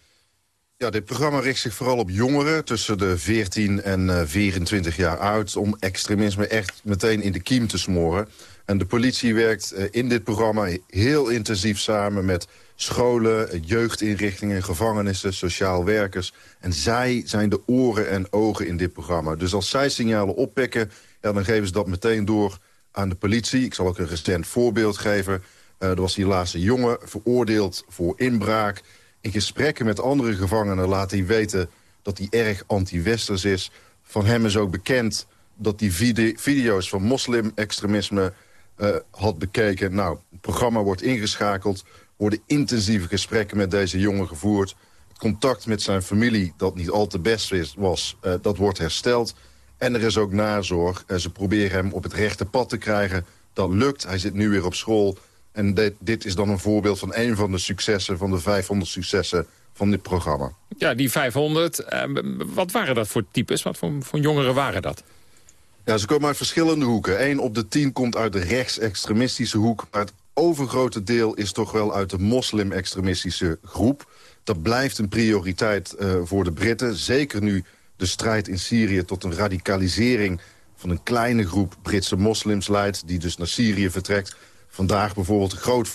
Ja, dit programma richt zich vooral op jongeren tussen de 14 en uh, 24 jaar oud... om extremisme echt meteen in de kiem te smoren. En de politie werkt in dit programma heel intensief samen met scholen, jeugdinrichtingen, gevangenissen, sociaal werkers. En zij zijn de oren en ogen in dit programma. Dus als zij signalen oppikken, dan geven ze dat meteen door aan de politie. Ik zal ook een recent voorbeeld geven. Uh, er was hier laatst een jongen veroordeeld voor inbraak. In gesprekken met andere gevangenen laat hij weten dat hij erg anti-westers is. Van hem is ook bekend dat hij vide video's van moslim-extremisme had bekeken. Nou, het programma wordt ingeschakeld worden intensieve gesprekken met deze jongen gevoerd. Het contact met zijn familie, dat niet al te best was, uh, dat wordt hersteld. En er is ook nazorg. Ze proberen hem op het rechte pad te krijgen. Dat lukt. Hij zit nu weer op school. En dit, dit is dan een voorbeeld van een van de successen... van de 500 successen van dit programma. Ja, die 500. Uh, wat waren dat voor types? Wat voor, voor jongeren waren dat? Ja, ze komen uit verschillende hoeken. Eén op de tien komt uit de rechtsextremistische hoek. Maar het overgrote deel is toch wel uit de moslim-extremistische groep. Dat blijft een prioriteit uh, voor de Britten. Zeker nu de strijd in Syrië tot een radicalisering van een kleine groep Britse moslims leidt... die dus naar Syrië vertrekt. Vandaag bijvoorbeeld een groot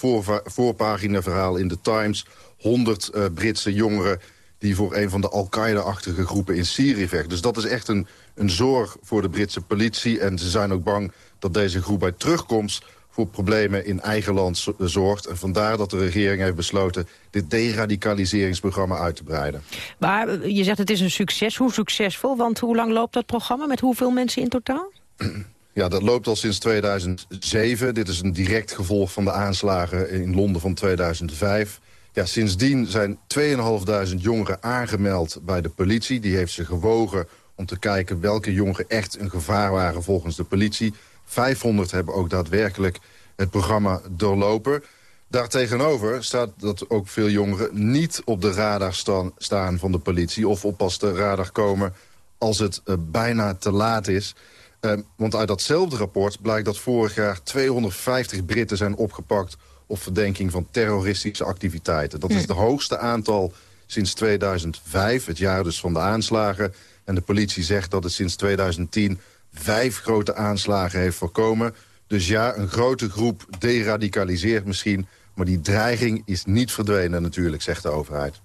voorpagina-verhaal in de Times. 100 uh, Britse jongeren die voor een van de Al-Qaeda-achtige groepen in Syrië vechten. Dus dat is echt een, een zorg voor de Britse politie. En ze zijn ook bang dat deze groep bij terugkomst voor problemen in eigen land zorgt. En vandaar dat de regering heeft besloten dit deradicaliseringsprogramma uit te breiden. Maar eh, je zegt het is een succes. Hoe succesvol? Want hoe lang loopt dat programma? Met hoeveel mensen in totaal? [clears throat] Ja, dat loopt al sinds 2007. Dit is een direct gevolg van de aanslagen in Londen van 2005. Sindsdien zijn 2.500 jongeren aangemeld bij de politie. Die heeft ze gewogen om te kijken welke jongeren echt een gevaar waren volgens de politie. 500 hebben ook daadwerkelijk het programma doorlopen. Daartegenover staat dat ook veel jongeren niet op de radar staan, van de politie... of op pas de radar komen als het uh, bijna te laat is. Uh, want uit datzelfde rapport blijkt dat vorig jaar 250 Britten zijn opgepakt... op verdenking van terroristische activiteiten. Dat is het hoogste aantal sinds 2005, het jaar dus van de aanslagen. En de politie zegt dat het sinds 2010 vijf grote aanslagen heeft voorkomen. Dus ja, een grote groep deradicaliseert misschien... maar die dreiging is niet verdwenen natuurlijk, zegt de overheid.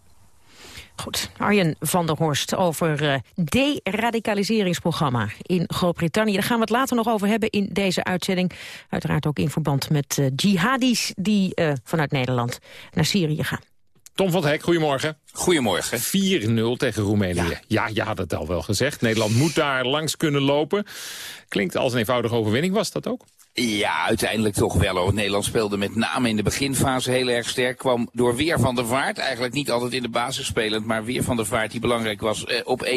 Goed, Arjen van der Horst over uh, deradicaliseringsprogramma in Groot-Brittannië. Daar gaan we het later nog over hebben in deze uitzending. Uiteraard ook in verband met uh, jihadis die uh, vanuit Nederland naar Syrië gaan. Tom van Hek, goedemorgen. Goedemorgen. 4-0 tegen Roemenië. Ja. ja, je had het al wel gezegd. Nederland moet daar langs kunnen lopen. Klinkt als een eenvoudige overwinning, was dat ook? Ja, uiteindelijk toch wel. Nederland speelde met name in de beginfase heel erg sterk. Kwam door Weer van der Vaart, eigenlijk niet altijd in de basis spelend, maar Weer van der Vaart die belangrijk was eh, op 1-0.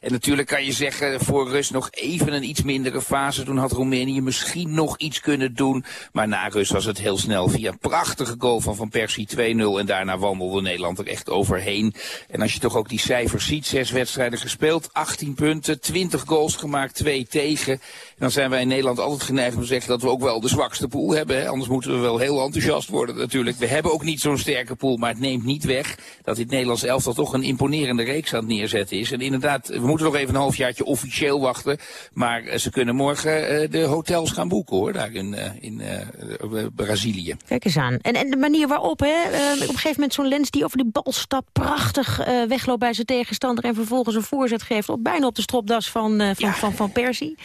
En natuurlijk kan je zeggen voor rust nog even een iets mindere fase. Toen had Roemenië misschien nog iets kunnen doen. Maar na rust was het heel snel via een prachtige goal van Van Persie 2-0. En daarna wandelde Nederland er echt overheen. En als je toch ook die cijfers ziet, zes wedstrijden gespeeld, 18 punten, 20 goals gemaakt, 2 tegen. En dan zijn wij in Nederland altijd geneigd om te zeggen dat we ook wel de zwakste pool hebben. Hè? Anders moeten we wel heel enthousiast worden natuurlijk. We hebben ook niet zo'n sterke pool, maar het neemt niet weg dat dit Nederlands elftal toch een imponerende reeks aan het neerzetten is. En inderdaad, we moeten nog even een halfjaartje officieel wachten. Maar uh, ze kunnen morgen uh, de hotels gaan boeken hoor, daar in, uh, in Brazilië. Kijk eens aan. En, en de manier waarop, hè, op een gegeven moment zo'n lens die over die bal stapt, prachtig wegloopt bij zijn tegenstander en vervolgens een voorzet geeft, op, bijna op de stropdas van, van, ja. van, van Persie.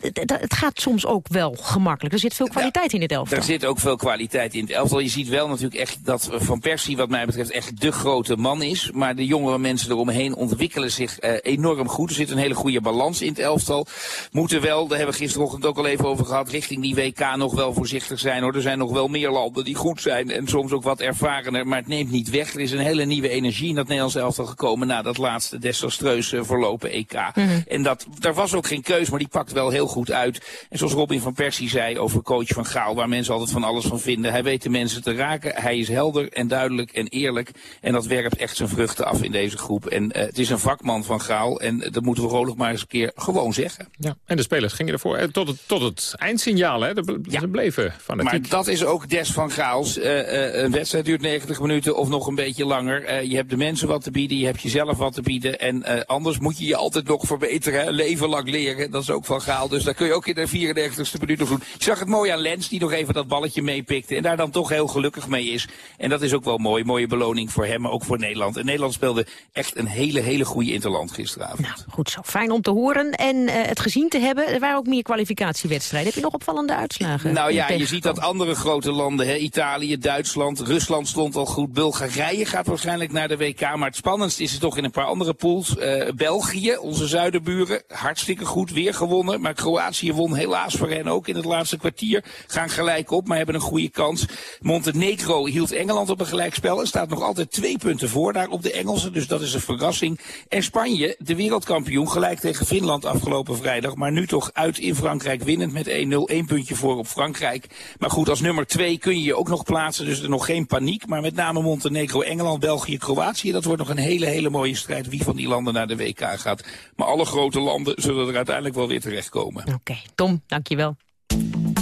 Het gaat soms ook wel gemakkelijk. Er zit veel kwaliteit in dit elftal. Er zit ook veel kwaliteit in het elftal. Je ziet wel natuurlijk echt dat Van Persie wat mij betreft echt de grote man is. Maar de jongere mensen eromheen ontwikkelen zich uh, enorm goed. Er zit een hele goede balans in het elftal. Moeten wel, daar hebben we gisterochtend ook al even over gehad, richting die WK nog wel voorzichtig zijn. hoor. Er zijn nog wel meer landen die goed zijn en soms ook wat ervarener. Maar het neemt niet weg. Er is een hele nieuwe energie in dat Nederlands elftal gekomen na dat laatste desastreus verlopen EK. Mm -hmm. En dat, daar was ook geen keus, maar die pakt wel heel goed uit. En zoals Robin van Persie zei over coach van Gaal, waar mensen altijd van alles van vinden. Hij weet de mensen te raken. Hij is helder en duidelijk en eerlijk. En dat werpt echt zijn vruchten af in deze groep. En uh, het is een vakman van Gaal. En dat moeten we gewoon maar eens een keer gewoon zeggen. Ja, en de spelers gingen ervoor eh, tot, het, tot het eindsignaal. Hè? Ja. Ze bleven fanatiek. Maar dat is ook des van Gaals. Uh, een wedstrijd duurt 90 minuten of nog een beetje langer. je hebt de mensen wat te bieden. Je hebt jezelf wat te bieden. En anders moet je je altijd nog verbeteren. Leven lang leren. Dat is ook van Gaal. Dus daar kun je ook in de 94ste minuut nog. Je zag het mooi aan Lens die nog even dat balletje meepikte. En daar dan toch heel gelukkig mee is. En dat is ook wel mooi. Mooie beloning voor hem, maar ook voor Nederland. En Nederland speelde echt een hele, hele goede interland gisteravond. Nou, goed zo. Fijn om te horen en uh, het gezien te hebben. Er waren ook meer kwalificatiewedstrijden. Heb je nog opvallende uitslagen? Nou ja, je ziet dat andere grote landen, hè, Italië, Duitsland, Rusland stond al goed. Bulgarije gaat waarschijnlijk naar de WK. Maar het spannendst is het toch in een paar andere pools. Uh, België, onze zuidenburen, hartstikke goed weer gewonnen. Maar Kroatië won helaas voor hen ook in het laatste kwartier. Gaan gelijk op, maar hebben een goede kans. Montenegro hield Engeland op een gelijkspel en staat nog altijd twee punten voor daar op de Engelsen. Dus dat is een verrassing. En Spanje, de wereldkampioen, gelijk tegen Finland afgelopen vrijdag. Maar nu toch uit in Frankrijk winnend met 1-0. Eén puntje voor op Frankrijk. Maar goed, als nummer twee kun je je ook nog plaatsen. Dus er nog geen paniek. Maar met name Montenegro, Engeland, België, Kroatië. Dat wordt nog een hele, hele mooie strijd wie van die landen naar de WK gaat. Maar alle grote landen zullen er uiteindelijk wel weer terechtkomen. Oké, okay, Tom, dankjewel.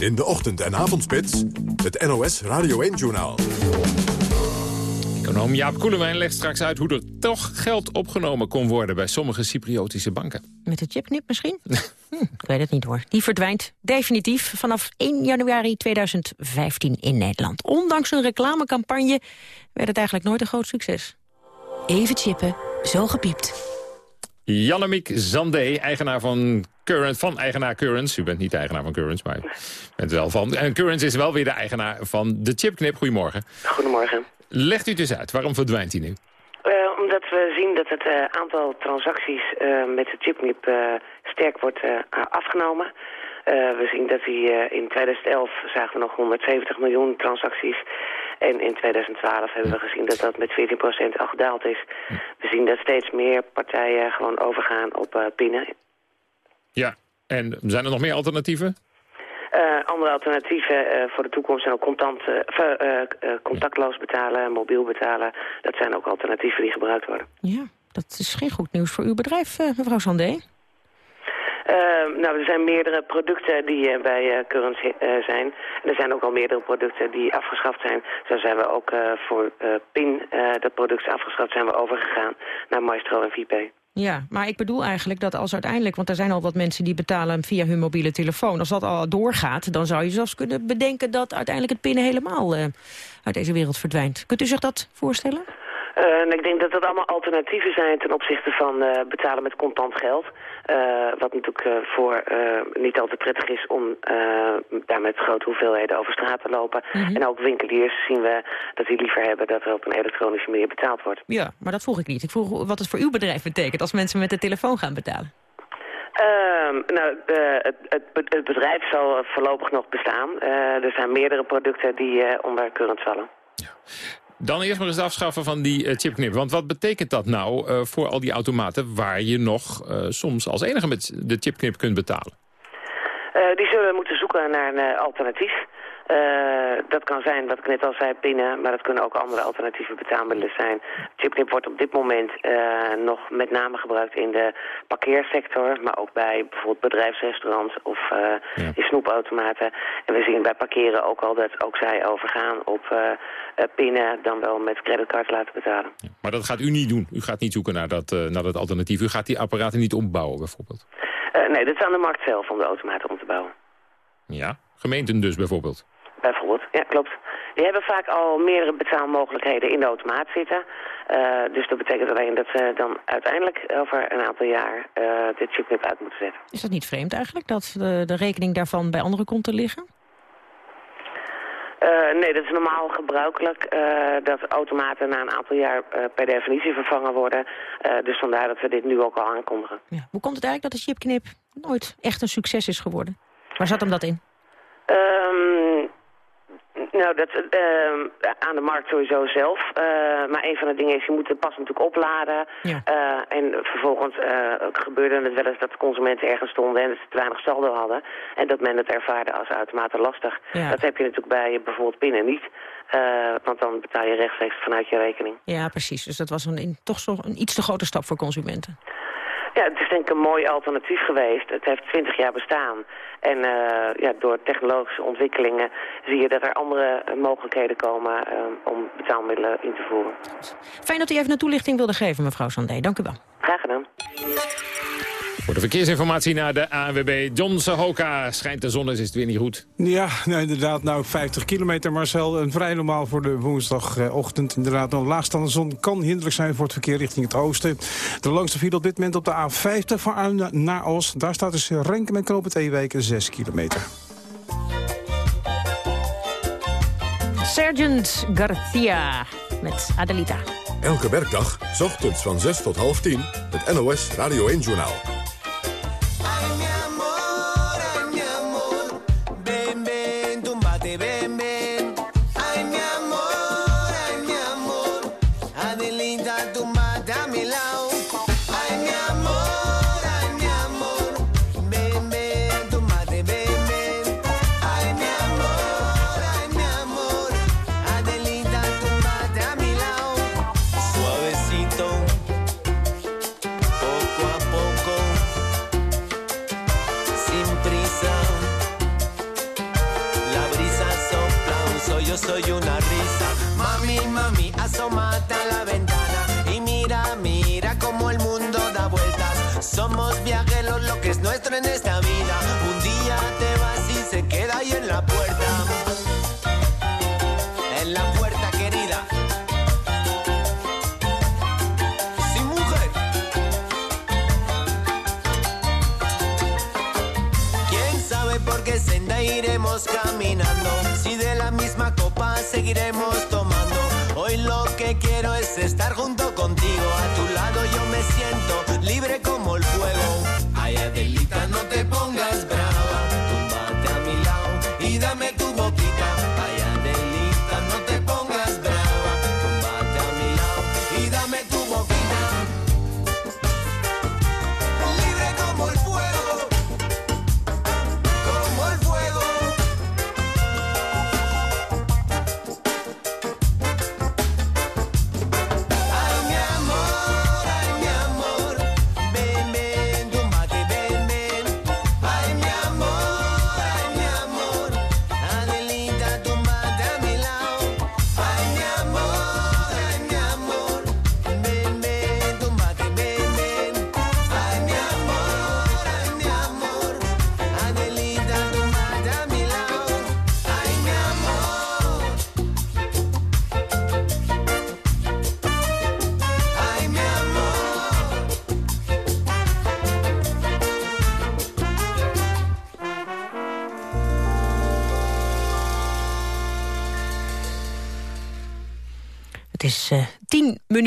In de ochtend- en avondspits, het NOS Radio 1-journaal. Econoom Jaap Koelewijn legt straks uit hoe er toch geld opgenomen kon worden bij sommige Cypriotische banken. Met de chipnip misschien? [laughs] hm, ik weet het niet hoor. Die verdwijnt definitief vanaf 1 januari 2015 in Nederland. Ondanks een reclamecampagne werd het eigenlijk nooit een groot succes. Even chippen, zo gepiept. Jannemiek Zandé, eigenaar van Current, van eigenaar Currents. U bent niet de eigenaar van Currents, maar u bent wel van. En Currents is wel weer de eigenaar van de chipknip. Goedemorgen. Goedemorgen. Legt u het eens uit, waarom verdwijnt hij nu? Uh, omdat we zien dat het uh, aantal transacties uh, met de chipknip sterk wordt afgenomen. we zien dat hij in 2011 zagen we nog 170 miljoen transacties. En in 2012 hebben we gezien dat dat met 14% al gedaald is. We zien dat steeds meer partijen gewoon overgaan op pinnen. Ja, en zijn er nog meer alternatieven? Uh, andere alternatieven uh, voor de toekomst zijn ook contant, uh, contactloos betalen, mobiel betalen. Dat zijn ook alternatieven die gebruikt worden. Ja, dat is geen goed nieuws voor uw bedrijf, mevrouw Sandé. nou, er zijn meerdere producten die bij Currency zijn. En er zijn ook al meerdere producten die afgeschaft zijn. Zo zijn we ook voor PIN, dat product afgeschaft, zijn we overgegaan naar Maestro en VP. Ja, maar ik bedoel eigenlijk dat als uiteindelijk... want er zijn al wat mensen die betalen via hun mobiele telefoon... als dat al doorgaat, dan zou je zelfs kunnen bedenken... dat uiteindelijk het pinnen helemaal uh, uit deze wereld verdwijnt. Kunt u zich dat voorstellen? En ik denk dat dat allemaal alternatieven zijn ten opzichte van uh, betalen met contant geld. Uh, wat natuurlijk voor niet altijd prettig is om daar met grote hoeveelheden over straat te lopen. Mm -hmm. En ook winkeliers zien we dat die liever hebben dat er op een elektronische manier betaald wordt. Ja, maar dat vroeg ik niet. Ik vroeg wat het voor uw bedrijf betekent als mensen met de telefoon gaan betalen. Uh, nou, het, het, het, bedrijf zal voorlopig nog bestaan. Uh, er zijn meerdere producten die uh, onder current vallen. Ja. Dan eerst maar eens afschaffen van die uh, chipknip. Want wat betekent dat nou voor al die automaten... waar je nog soms als enige met de chipknip kunt betalen? die zullen moeten zoeken naar een alternatief. Uh, dat kan zijn, wat ik net al zei, pinnen, maar dat kunnen ook andere alternatieve betaalmiddelen zijn. Chipknip wordt op dit moment uh, nog met name gebruikt in de parkeersector, maar ook bij bijvoorbeeld bedrijfsrestaurants of uh, ja. in snoepautomaten. En we zien bij parkeren ook al dat ook zij overgaan op pinnen dan wel met creditcard laten betalen. Ja, maar dat gaat u niet doen? U gaat niet zoeken naar dat, naar dat alternatief? U gaat die apparaten niet ombouwen bijvoorbeeld? nee, dat is aan de markt zelf om de automaten om te bouwen. Ja, gemeenten dus bijvoorbeeld? Bijvoorbeeld, ja klopt. Die hebben vaak al meerdere betaalmogelijkheden in de automaat zitten. Uh, dus dat betekent alleen dat ze dan uiteindelijk over een aantal jaar uh, de chipknip uit moeten zetten. Is dat niet vreemd eigenlijk, dat de, de rekening daarvan bij anderen komt te liggen? Uh, nee, dat is normaal gebruikelijk dat automaten na een aantal jaar per definitie vervangen worden. dus vandaar dat we dit nu ook al aankondigen. Ja. Hoe komt het eigenlijk dat de chipknip nooit echt een succes is geworden? Waar zat hem dat in? Um, nou, dat uh, aan de markt sowieso zelf. Uh, maar een van de dingen is, je moet de pas natuurlijk opladen. Ja. Uh, en vervolgens gebeurde het wel eens dat de consumenten ergens stonden en dat ze te weinig saldo hadden. En dat men het ervaarde als uitermate lastig. Ja. Dat heb je natuurlijk bij bijvoorbeeld pinnen niet. want dan betaal je rechtstreeks vanuit je rekening. Ja, precies. Dus dat was een, toch zo een iets te grote stap voor consumenten. Ja, het is denk ik een mooi alternatief geweest. Het heeft twintig jaar bestaan. En uh, ja, door technologische ontwikkelingen zie je dat er andere mogelijkheden komen uh, om betaalmiddelen in te voeren. Fijn dat u even een toelichting wilde geven, mevrouw Sandé. Dank u wel. Graag gedaan. Voor de verkeersinformatie naar de ANWB. John Sahoka. Schijnt de zon is, is het weer niet goed. Ja, nou, inderdaad. Nou, 50 kilometer, Marcel. En vrij normaal voor de woensdagochtend. Inderdaad, een laagstaande zon kan hinderlijk zijn voor het verkeer richting het oosten. De langste file op dit moment op de A50 van Arnhem naar Os. Daar staat dus Renken en Knoop het Eweken 6 kilometer. Sergeant Garcia met Adelita. Elke werkdag, s ochtends van 6 tot half 10, het NOS Radio 1-journaal.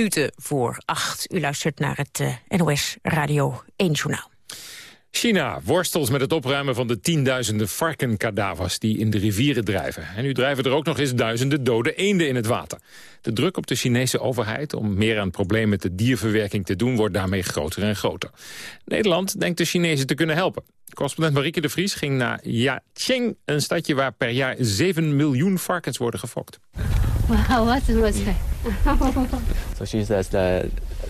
Minuten voor acht. U luistert naar het uh, NOS Radio 1 Journaal. China worstelt met het opruimen van de tienduizenden varkenkadavers die in de rivieren drijven. En nu drijven er ook nog eens duizenden dode eenden in het water. De druk op de Chinese overheid om meer aan het probleem met de dierverwerking te doen wordt daarmee groter en groter. Nederland denkt de Chinezen te kunnen helpen. Correspondent Marieke de Vries ging naar Yacheng, een stadje waar per jaar 7 miljoen varkens worden gefokt. Wow, what was that? so she says that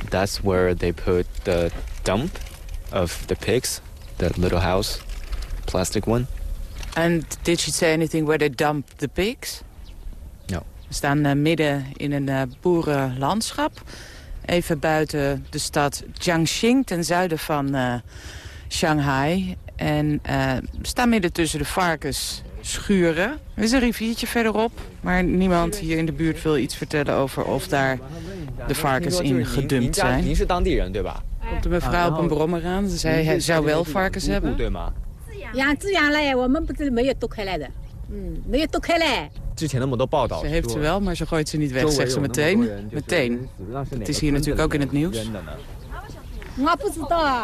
that's where they put the dump of the pigs the little house, plastic one. And did she say anything where they dump the pigs? No. We staan uh, midden in een uh, boerenlandschap. Even buiten de stad Jiangxing, ten zuiden van uh, Shanghai. En we staan midden tussen de varkens schuren. Er is een riviertje verderop, maar niemand hier in de buurt wil iets vertellen over of daar de varkens in gedumpt zijn. Komt de mevrouw op een brommer aan. Ze zei hij zou wel varkens hebben. Ze heeft ze wel, maar ze gooit ze niet weg, zegt ze meteen. Meteen. Het is hier natuurlijk ook in het nieuws.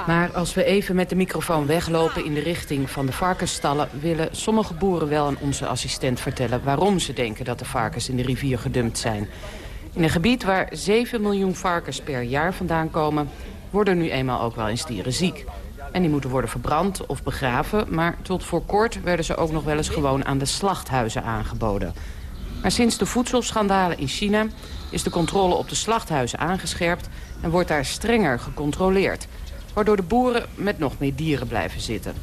Maar als we even met de microfoon weglopen in de richting van de varkensstallen... willen sommige boeren wel aan onze assistent vertellen... waarom ze denken dat de varkens in de rivier gedumpt zijn. In een gebied waar 7 miljoen varkens per jaar vandaan komen... worden nu eenmaal ook wel eens dieren ziek. En die moeten worden verbrand of begraven... maar tot voor kort werden ze ook nog wel eens gewoon aan de slachthuizen aangeboden. Maar sinds de voedselschandalen in China is de controle op de slachthuizen aangescherpt... en wordt daar strenger gecontroleerd. Waardoor de boeren met nog meer dieren blijven zitten.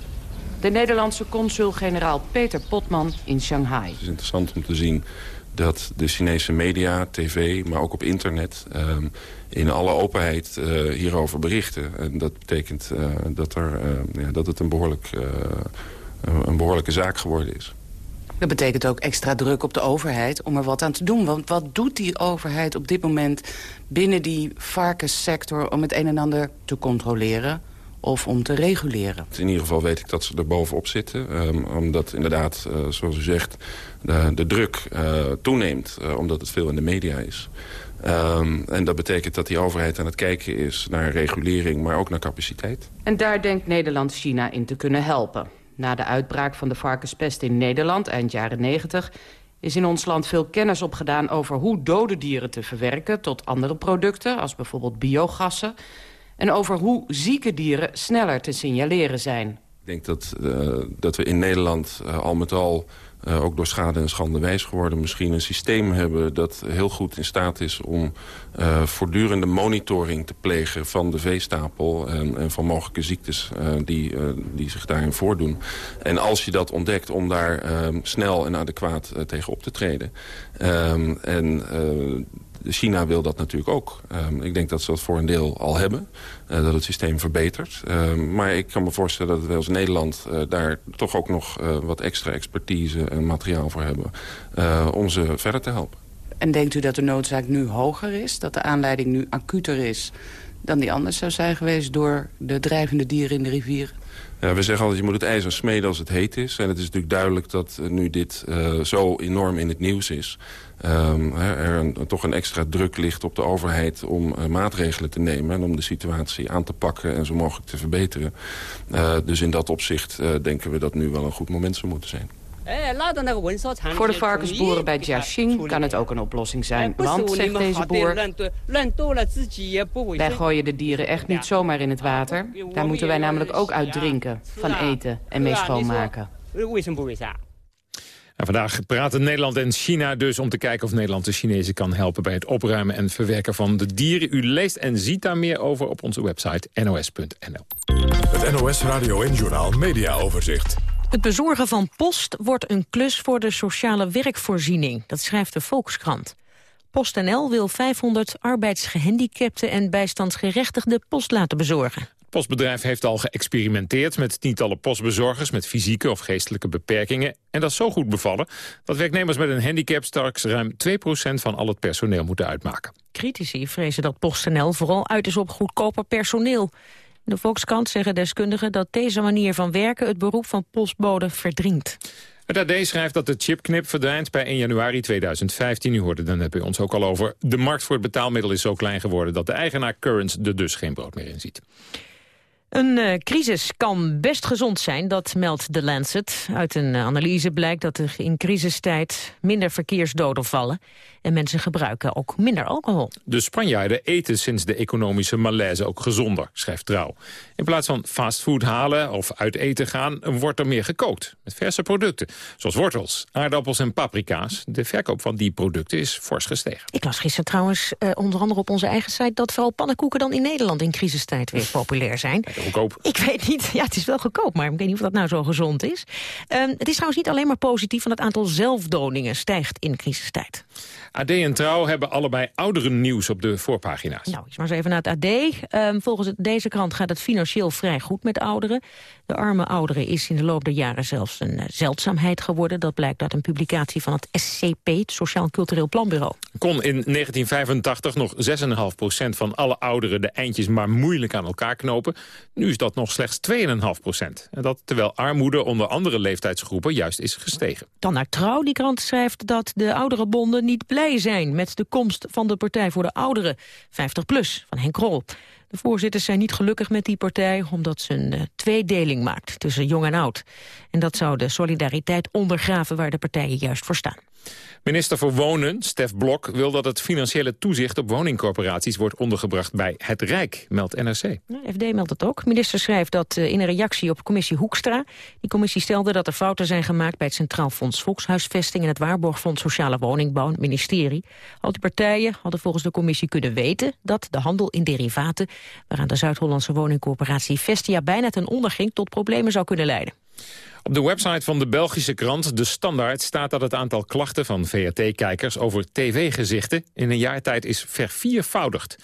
De Nederlandse consul-generaal Peter Potman in Shanghai. Het is interessant om te zien dat de Chinese media, tv, maar ook op internet... Um, in alle openheid uh, hierover berichten. En dat betekent uh, dat, er, uh, ja, dat het een, behoorlijk, een behoorlijke zaak geworden is. Dat betekent ook extra druk op de overheid om er wat aan te doen. Want wat doet die overheid op dit moment binnen die varkenssector... om het een en ander te controleren of om te reguleren? In ieder geval weet ik dat ze er bovenop zitten. Um, omdat inderdaad, uh, zoals u zegt, de, de druk uh, toeneemt. Uh, omdat het veel in de media is. Um, en dat betekent dat die overheid aan het kijken is naar regulering, maar ook naar capaciteit. En daar denkt Nederland China in te kunnen helpen. Na de uitbraak van de varkenspest in Nederland eind jaren 90 is in ons land veel kennis opgedaan over hoe dode dieren te verwerken tot andere producten, als bijvoorbeeld biogassen, en over hoe zieke dieren sneller te signaleren zijn. Ik denk dat, uh, dat we in Nederland uh, al met al uh, ook door schade en schande wijs geworden... misschien een systeem hebben dat heel goed in staat is... om voortdurende monitoring te plegen van de veestapel... en, en van mogelijke ziektes die, die zich daarin voordoen. En als je dat ontdekt, om daar snel en adequaat tegen op te treden. Um, en China wil dat natuurlijk ook. Um, ik denk dat ze dat voor een deel al hebben. Uh, dat het systeem verbetert. Uh, maar ik kan me voorstellen dat we als Nederland uh, daar toch ook nog wat extra expertise en materiaal voor hebben. om ze verder te helpen. En denkt u dat de noodzaak nu hoger is? Dat de aanleiding nu acuter is dan die anders zou zijn geweest door de drijvende dieren in de rivieren? Ja, we zeggen altijd, je moet het ijzer smeden als het heet is. En het is natuurlijk duidelijk dat nu dit uh, zo enorm in het nieuws is... Um, er een, toch een extra druk ligt op de overheid om uh, maatregelen te nemen... en om de situatie aan te pakken en zo mogelijk te verbeteren. Dus in dat opzicht denken we dat nu wel een goed moment zou moeten zijn. Voor de varkensboeren bij Jiaxing kan het ook een oplossing zijn. Want, zegt deze boer, wij gooien de dieren echt niet zomaar in het water. Daar moeten wij namelijk ook uit drinken, van eten en mee schoonmaken. En vandaag praten Nederland en China dus om te kijken of Nederland de Chinezen kan helpen bij het opruimen en verwerken van de dieren. U leest en ziet daar meer over op onze website nos.nl. Het NOS Radio en Journaal Media Overzicht. Het bezorgen van post wordt een klus voor de sociale werkvoorziening. Dat schrijft de Volkskrant. PostNL wil 500 arbeidsgehandicapten en bijstandsgerechtigden post laten bezorgen. Het postbedrijf heeft al geëxperimenteerd met tientallen postbezorgers met fysieke of geestelijke beperkingen. En dat is zo goed bevallen dat werknemers met een handicap straks ruim 2% van al het personeel moeten uitmaken. Critici vrezen dat PostNL vooral uit is op goedkoper personeel. De Volkskrant zeggen deskundigen dat deze manier van werken... het beroep van postbode verdringt. Het AD schrijft dat de chipknip verdwijnt bij 1 januari 2015. U hoorde dan net bij ons ook al over. De markt voor het betaalmiddel is zo klein geworden... dat de eigenaar Current er dus geen brood meer in ziet. Een uh, crisis kan best gezond zijn, dat meldt The Lancet. Uit een uh, analyse blijkt dat er in crisistijd minder verkeersdoden vallen... en mensen gebruiken ook minder alcohol. De Spanjaarden eten sinds de economische malaise ook gezonder, schrijft Trouw. In plaats van fastfood halen of uit eten gaan, wordt er meer gekookt. Met verse producten, zoals wortels, aardappels en paprika's. De verkoop van die producten is fors gestegen. Ik las gisteren trouwens uh, onder andere op onze eigen site... dat vooral pannenkoeken dan in Nederland in crisistijd weer populair zijn. Goedkoop. Ik weet niet, ja het is wel goedkoop, maar ik weet niet of dat nou zo gezond is. Um, het is trouwens niet alleen maar positief, want het aantal zelfdoningen stijgt in crisistijd. AD en Trouw hebben allebei ouderen nieuws op de voorpagina's. Nou, eens maar eens even naar het AD. Um, volgens deze krant gaat het financieel vrij goed met ouderen. De arme ouderen is in de loop der jaren zelfs een uh, zeldzaamheid geworden. Dat blijkt uit een publicatie van het SCP, het Sociaal Cultureel Planbureau. Kon in 1985 nog 6,5% van alle ouderen de eindjes maar moeilijk aan elkaar knopen. Nu is dat nog slechts 2,5% En dat terwijl armoede onder andere leeftijdsgroepen juist is gestegen. Dan naar Trouw. Die krant schrijft dat de ouderenbonden niet blij zijn met de komst van de Partij voor de Ouderen, 50PLUS, van Henk Krol. De voorzitters zijn niet gelukkig met die partij omdat ze een uh, tweedeling maakt tussen jong en oud. En dat zou de solidariteit ondergraven waar de partijen juist voor staan. Minister voor Wonen, Stef Blok, wil dat het financiële toezicht op woningcorporaties wordt ondergebracht bij het Rijk, meldt NRC. FD meldt het ook. Minister schrijft dat uh, in een reactie op commissie Hoekstra. Die commissie stelde dat er fouten zijn gemaakt bij het Centraal Fonds Volkshuisvesting en het Waarborgfonds Sociale Woningbouw, ministerie. Al die partijen hadden volgens de commissie kunnen weten dat de handel in derivaten, waaraan de Zuid-Hollandse woningcorporatie Vestia bijna ten onder ging, tot problemen zou kunnen leiden. Op de website van de Belgische krant De Standaard staat dat het aantal klachten van VRT-kijkers over tv-gezichten in een jaar tijd is verviervoudigd.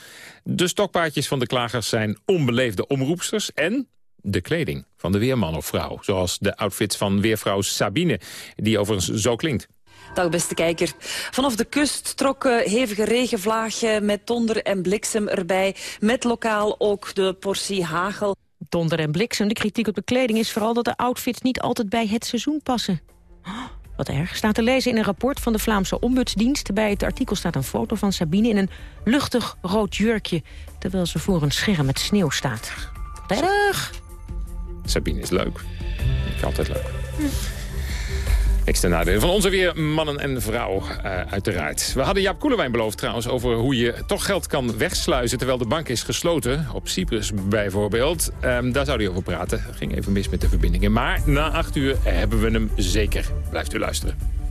De stokpaardjes van de klagers zijn onbeleefde omroepsters en de kleding van de weerman of vrouw. Zoals de outfits van weervrouw Sabine, die overigens zo klinkt. Dag beste kijker. Vanaf de kust trok hevige regenvlaagje met donder en bliksem erbij. Met lokaal ook de portie hagel. Donder en bliksem. De kritiek op de kleding is vooral dat de outfits niet altijd bij het seizoen passen. Oh, wat erg. Staat te lezen in een rapport van de Vlaamse Ombudsdienst. Bij het artikel staat een foto van Sabine in een luchtig rood jurkje... terwijl ze voor een scherm met sneeuw staat. Erg. Sabine is leuk. Ik altijd leuk. Hm. Niks ten nadele van onze weer mannen en vrouw, uh, uiteraard. We hadden Jaap Koelewijn beloofd trouwens over hoe je toch geld kan wegsluizen... terwijl de bank is gesloten, op Cyprus bijvoorbeeld. Um, daar zou hij over praten. Ging even mis met de verbindingen. Maar na acht uur hebben we hem zeker. Blijft u luisteren.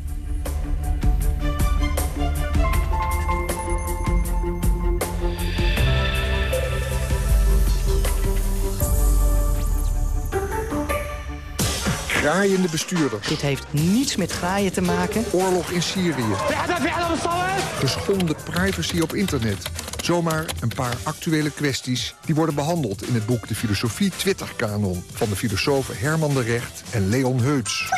Graaiende bestuurders. Dit heeft niets met graaien te maken. Oorlog in Syrië. Geschonden privacy op internet. Zomaar een paar actuele kwesties die worden behandeld in het boek De Filosofie Twitter-kanon van de filosofen Herman de Recht en Leon Heuts.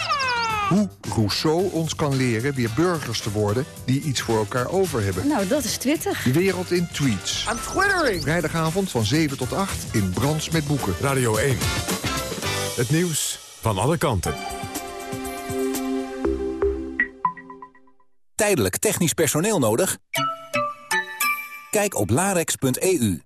Hoe Rousseau ons kan leren weer burgers te worden die iets voor elkaar over hebben. Nou, dat is Twitter. De wereld in tweets. I'm twittering! Vrijdagavond van 7 tot 8 in Brands met Boeken. Radio 1. Het nieuws van alle kanten. Tijdelijk technisch personeel nodig? Kijk op larex.eu.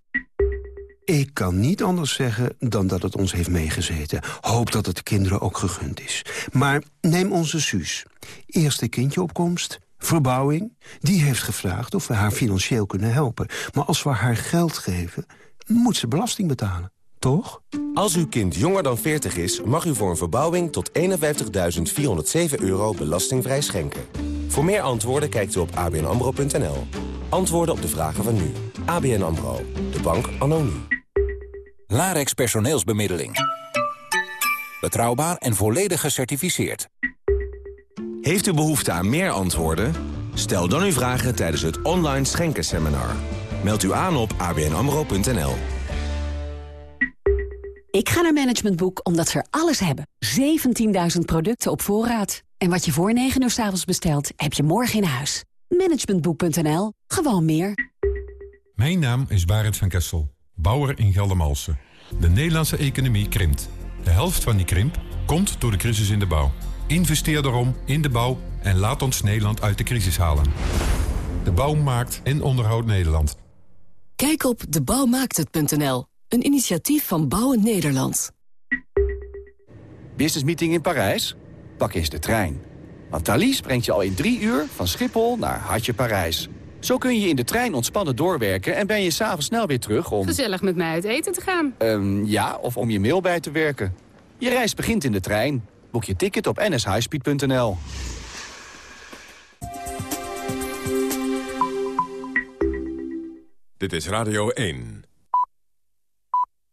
Ik kan niet anders zeggen dan dat het ons heeft meegezeten. Hoop dat het de kinderen ook gegund is. Maar neem onze Suus. Eerste kindje opkomst, verbouwing. Die heeft gevraagd of we haar financieel kunnen helpen. Maar als we haar geld geven, moet ze belasting betalen. Toch? Als uw kind jonger dan 40 is, mag u voor een verbouwing tot 51.407 euro belastingvrij schenken. Voor meer antwoorden kijkt u op abnambro.nl. Antwoorden op de vragen van nu. ABN AMRO. De bank nu. Larex personeelsbemiddeling. Betrouwbaar en volledig gecertificeerd. Heeft u behoefte aan meer antwoorden? Stel dan uw vragen tijdens het online schenkenseminar. Meld u aan op abnamro.nl. Ik ga naar Management Boek omdat ze er alles hebben. 17.000 producten op voorraad. En wat je voor 9 uur s avonds bestelt, heb je morgen in huis. Managementboek.nl. Gewoon meer. Mijn naam is Barend van Kessel, bouwer in Geldermalsen. De Nederlandse economie krimpt. De helft van die krimp komt door de crisis in de bouw. Investeer daarom in de bouw en laat ons Nederland uit de crisis halen. De bouw maakt en onderhoudt Nederland. Kijk op debouwmaakthet.nl, een initiatief van Bouwen Nederland. Business meeting in Parijs? Pak eens de trein. Want Thalys brengt je al in drie uur van Schiphol naar Hartje Parijs. Zo kun je in de trein ontspannen doorwerken en ben je s'avonds snel weer terug om... Gezellig met mij uit eten te gaan. Um, ja, of om je mail bij te werken. Je reis begint in de trein. Boek je ticket op nshighspeed.nl. Dit is Radio 1.